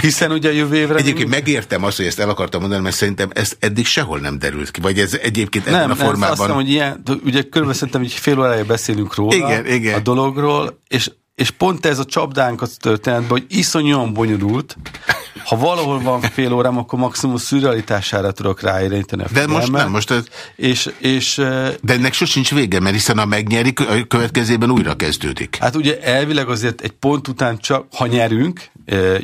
Hiszen ugye jövő évre... Egyébként megértem azt, hogy ezt el akartam mondani, mert szerintem ez eddig sehol nem derült ki. Vagy ez egyébként ebben nem, a formában... Nem, azt hiszem, hogy ilyen, ugye körülbelül szerintem hogy fél órája beszélünk róla, igen, igen. a dologról, és és pont ez a csapdánk a történetben, hogy iszonyúan bonyolult, ha valahol van fél órám, akkor maximum szürrealitására tudok ráirányítani a De most nem, most ez... És, és, De ennek sosincs vége, mert hiszen a megnyerik, a következében újra kezdődik. Hát ugye elvileg azért egy pont után csak, ha nyerünk,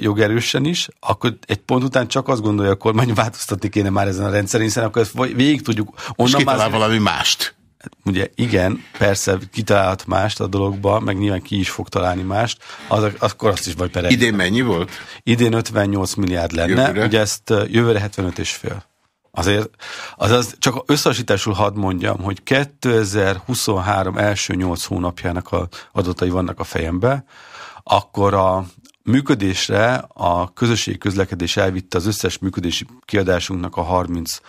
jogerősen is, akkor egy pont után csak azt gondolja a kormány, változtatni kéne már ezen a rendszerén, hiszen akkor ezt végig tudjuk. Onnan és már... valami mást. Ugye igen, persze kitalálhat mást a dologba, meg nyilván ki is fog találni mást, az, akkor azt is vagy perej. Idén mennyi volt? Idén 58 milliárd lenne, jövőre? ugye ezt jövőre 75 és fél. Azért, azaz csak összehasításul hadd mondjam, hogy 2023 első 8 hónapjának a adatai vannak a fejembe, akkor a működésre a közösségi közlekedés elvitte az összes működési kiadásunknak a 36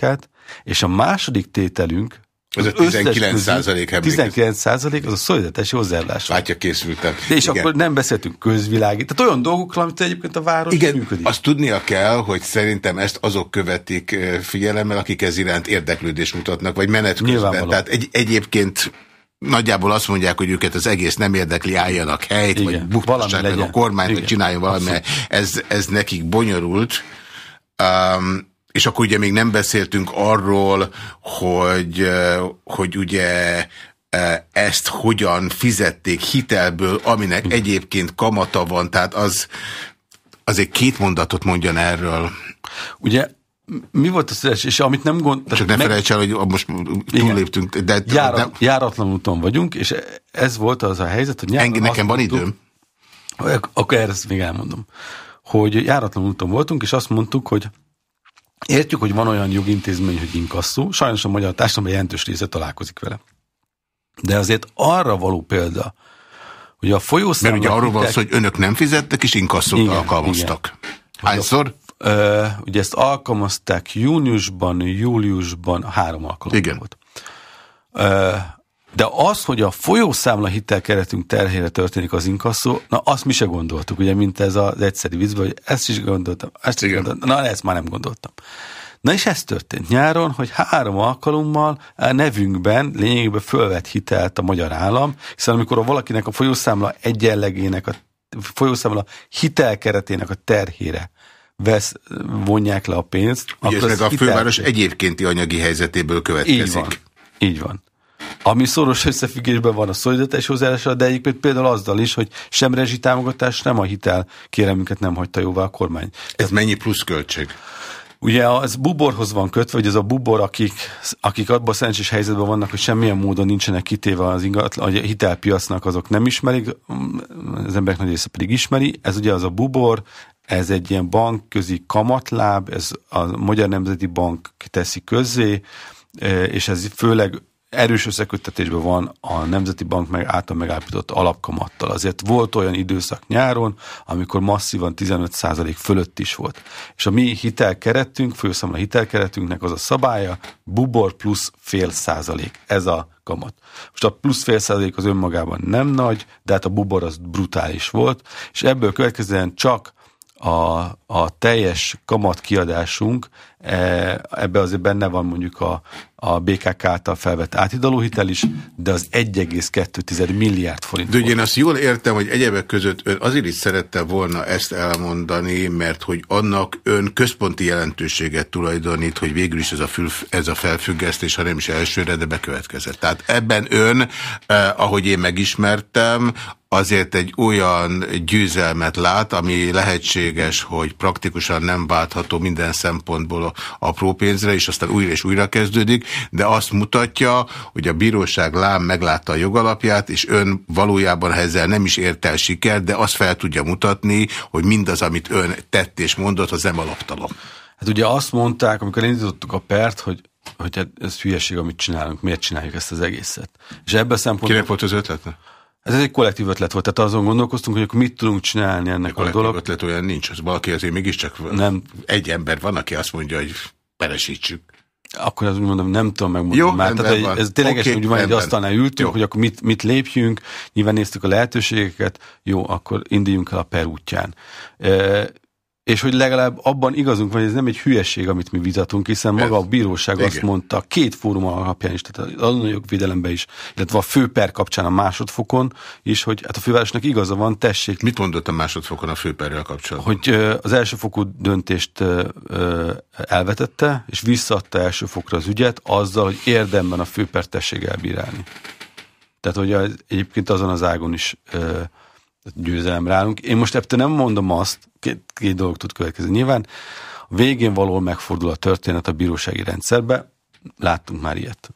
át és a második tételünk az a 19 százalék 19 százalék, az a szolidaritási hozzájárulás. Látja, készültem. De és Igen. akkor nem beszéltünk közvilági. Tehát olyan dolgokról, amit egyébként a város Igen, működik. azt tudnia kell, hogy szerintem ezt azok követik figyelemmel, akik ez iránt érdeklődést mutatnak, vagy menet közben. Tehát egy, egyébként nagyjából azt mondják, hogy őket az egész nem érdekli, álljanak helyt, Igen. vagy buktassák meg a kormányt, hogy csináljon valami, ez, ez nekik bonyolult. Um, és akkor ugye még nem beszéltünk arról, hogy, hogy ugye ezt hogyan fizették hitelből, aminek hm. egyébként kamata van, tehát az azért két mondatot mondjon erről. Ugye mi volt az első, és amit nem gond... Csak ne meg... felejts el, hogy most túlléptünk. De, Járat, nem... Járatlan úton vagyunk, és ez volt az a helyzet, hogy nyáron Nekem van mondtuk, időm. Akkor ezt még elmondom. Hogy járatlan úton voltunk, és azt mondtuk, hogy Értjük, hogy van olyan jogintézmény, hogy inkasszó, sajnos a magyar társadalom jelentős része találkozik vele. De azért arra való példa, hogy a folyószámla... Mert ugye arról van szó, hogy önök nem fizettek, és inkasszót igen, alkalmaztak. Igen. Hányszor? Ö, ugye ezt alkalmazták júniusban, júliusban, három alkalommal Igen. volt. Ö, de az, hogy a folyószámla hitelkeretünk terhére történik az inkasszó, na azt mi se gondoltuk, ugye, mint ez az egyszerű vízben, hogy ezt is gondoltam, ezt is gondoltam, na ezt már nem gondoltam. Na és ez történt nyáron, hogy három alkalommal a nevünkben lényegében fölvett hitelt a magyar állam, hiszen amikor a valakinek a folyószámla egyenlegének, a folyószámla hitelkeretének a terhére vesz, vonják le a pénzt, Ugye ez az meg a főváros egyébkénti anyagi helyzetéből következik. így van. Így van. Ami szoros összefüggésben van a szolidatás hozzáállással, de egyébként például azzal is, hogy sem rezsitámogatás, nem a hitel kérelmünket nem hagyta jóvá a kormány. Ez mennyi plusz költség? Ugye az buborhoz van kötve, hogy ez a bubor, akik, akik abban a szerencsés helyzetben vannak, hogy semmilyen módon nincsenek kitéve az ingatlan, a hitelpiacnak, azok nem ismerik, az emberek nagy része pedig ismeri. Ez ugye az a bubor, ez egy ilyen bankközi kamatláb, ez a Magyar Nemzeti Bank teszi közzé, és ez főleg erős összeköttetésben van a Nemzeti Bank meg által megállapított alapkamattal. Azért volt olyan időszak nyáron, amikor masszívan 15% fölött is volt. És a mi hitelkeretünk, főszámla hitelkeretünknek az a szabálya, bubor plusz fél százalék. Ez a kamat. Most a plusz fél százalék az önmagában nem nagy, de hát a bubor az brutális volt, és ebből következően csak a, a teljes kamat kiadásunk, e, ebbe azért benne van mondjuk a, a BKK által felvett áthidalóhitel is, de az 1,2 milliárd forint De ugye én azt jól értem, hogy egyebek között ön azért is szerette volna ezt elmondani, mert hogy annak ön központi jelentőséget tulajdonít, hogy végül is ez a, fül, ez a felfüggesztés, ha nem is elsőre, de bekövetkezett. Tehát ebben ön, eh, ahogy én megismertem, azért egy olyan győzelmet lát, ami lehetséges, hogy praktikusan nem váltható minden szempontból apró pénzre, és aztán újra és újra kezdődik, de azt mutatja, hogy a bíróság lám meglátta a jogalapját, és ön valójában ezzel nem is ért el siker, de azt fel tudja mutatni, hogy mindaz, amit ön tett és mondott, az nem alaptalan. Hát ugye azt mondták, amikor indítottuk a pert, hogy, hogy hát ez hülyeség, amit csinálunk, miért csináljuk ezt az egészet. És ebben a szempontból... Kinek volt az ötlete? Ez egy kollektív ötlet volt, tehát azon gondolkoztunk, hogy akkor mit tudunk csinálni ennek a Kollektív dolog. ötlet olyan nincs, az valaki azért mégiscsak Nem. egy ember van, aki azt mondja, hogy peresítsük. Akkor azt mondom, nem tudom megmondani Jó, már. Tehát, van. ez ténylegesen Oké, úgy van, hogy asztalnál ültünk, Jó. hogy akkor mit, mit lépjünk, nyilván néztük a lehetőségeket, jó, akkor induljunk el a per útján. E, és hogy legalább abban igazunk van, hogy ez nem egy hülyeség, amit mi vitatunk, hiszen maga a bíróság Igen. azt mondta, két fórum alapján is, tehát az azonnali jogvédelemben is, illetve a főper kapcsán a másodfokon is, hogy hát a fővárosnak igaza van, tessék Mit mondott a másodfokon a főperrel kapcsolatban? hogy az elsőfokú döntést elvetette, és visszaadta elsőfokra az ügyet, azzal, hogy érdemben a főpert tessék elbírálni. Tehát, hogy egyébként azon az ágon is győzelem rálunk. Én most ebből nem mondom azt, két, két dolog tud következni. Nyilván a végén valahol megfordul a történet a bírósági rendszerbe, láttunk már ilyet.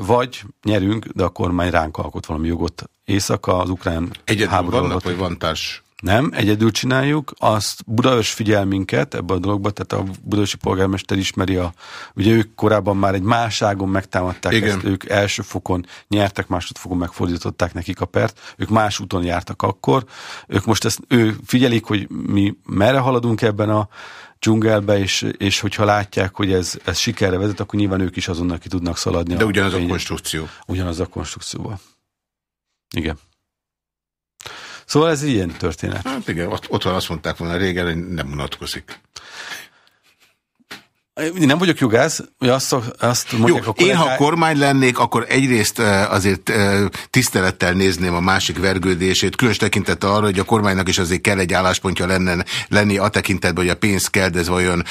Vagy nyerünk, de a kormány ránk alkot valami jogot éjszaka, az ukrán Egyedül háború vannak, alatt. vagy van társ? Nem, egyedül csináljuk, azt Budaörs figyel minket ebbe a dologba, tehát a budaörsi polgármester ismeri a, ugye ők korábban már egy máságon megtámadták Igen. ezt, ők első fokon nyertek, másodfokon megfordították nekik a pert, ők más úton jártak akkor, ők most ezt, ő figyelik, hogy mi merre haladunk ebben a dzsungelbe, és, és hogyha látják, hogy ez, ez sikerre vezet, akkor nyilván ők is azonnal ki tudnak szaladni. De ugyanaz a fényen- konstrukció. Ugyanaz a konstrukcióval. Igen. Szóval ez ilyen történet. Hát igen, ott, otthon azt mondták volna régen, hogy nem unatkozik. Én nem vagyok jogász, azt, azt Jó, mondják a én ha kormány lennék, akkor egyrészt azért tisztelettel nézném a másik vergődését, különös tekintettel arra, hogy a kormánynak is azért kell egy álláspontja lenne, lenni a tekintetben, hogy a pénz kell, de ez vajon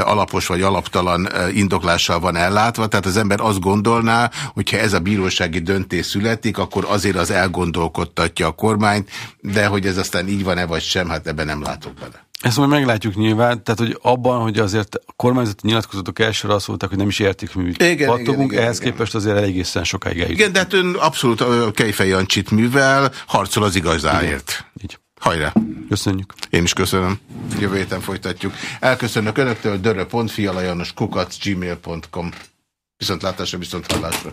alapos vagy alaptalan indoklással van ellátva. Tehát az ember azt gondolná, hogyha ez a bírósági döntés születik, akkor azért az elgondolkodtatja a kormányt, de hogy ez aztán így van-e vagy sem, hát ebben nem látok bele. Ezt majd meglátjuk nyilván, tehát hogy abban, hogy azért a kormányzati nyilatkozatok elsőre azt mondták, hogy nem is értik, hogy mi Igen, igen, pattogunk, igen, ehhez igen. képest azért egészen sokáig eljut. Igen, de hát ön abszolút a Kejfej Jancsit művel, harcol az igazáért. Így. Hajrá! Köszönjük. Én is köszönöm. Jövő héten folytatjuk. Elköszönök önöktől, dörö.fi, alajanos kukac, gmail.com. Viszont látásra, viszont hallásra.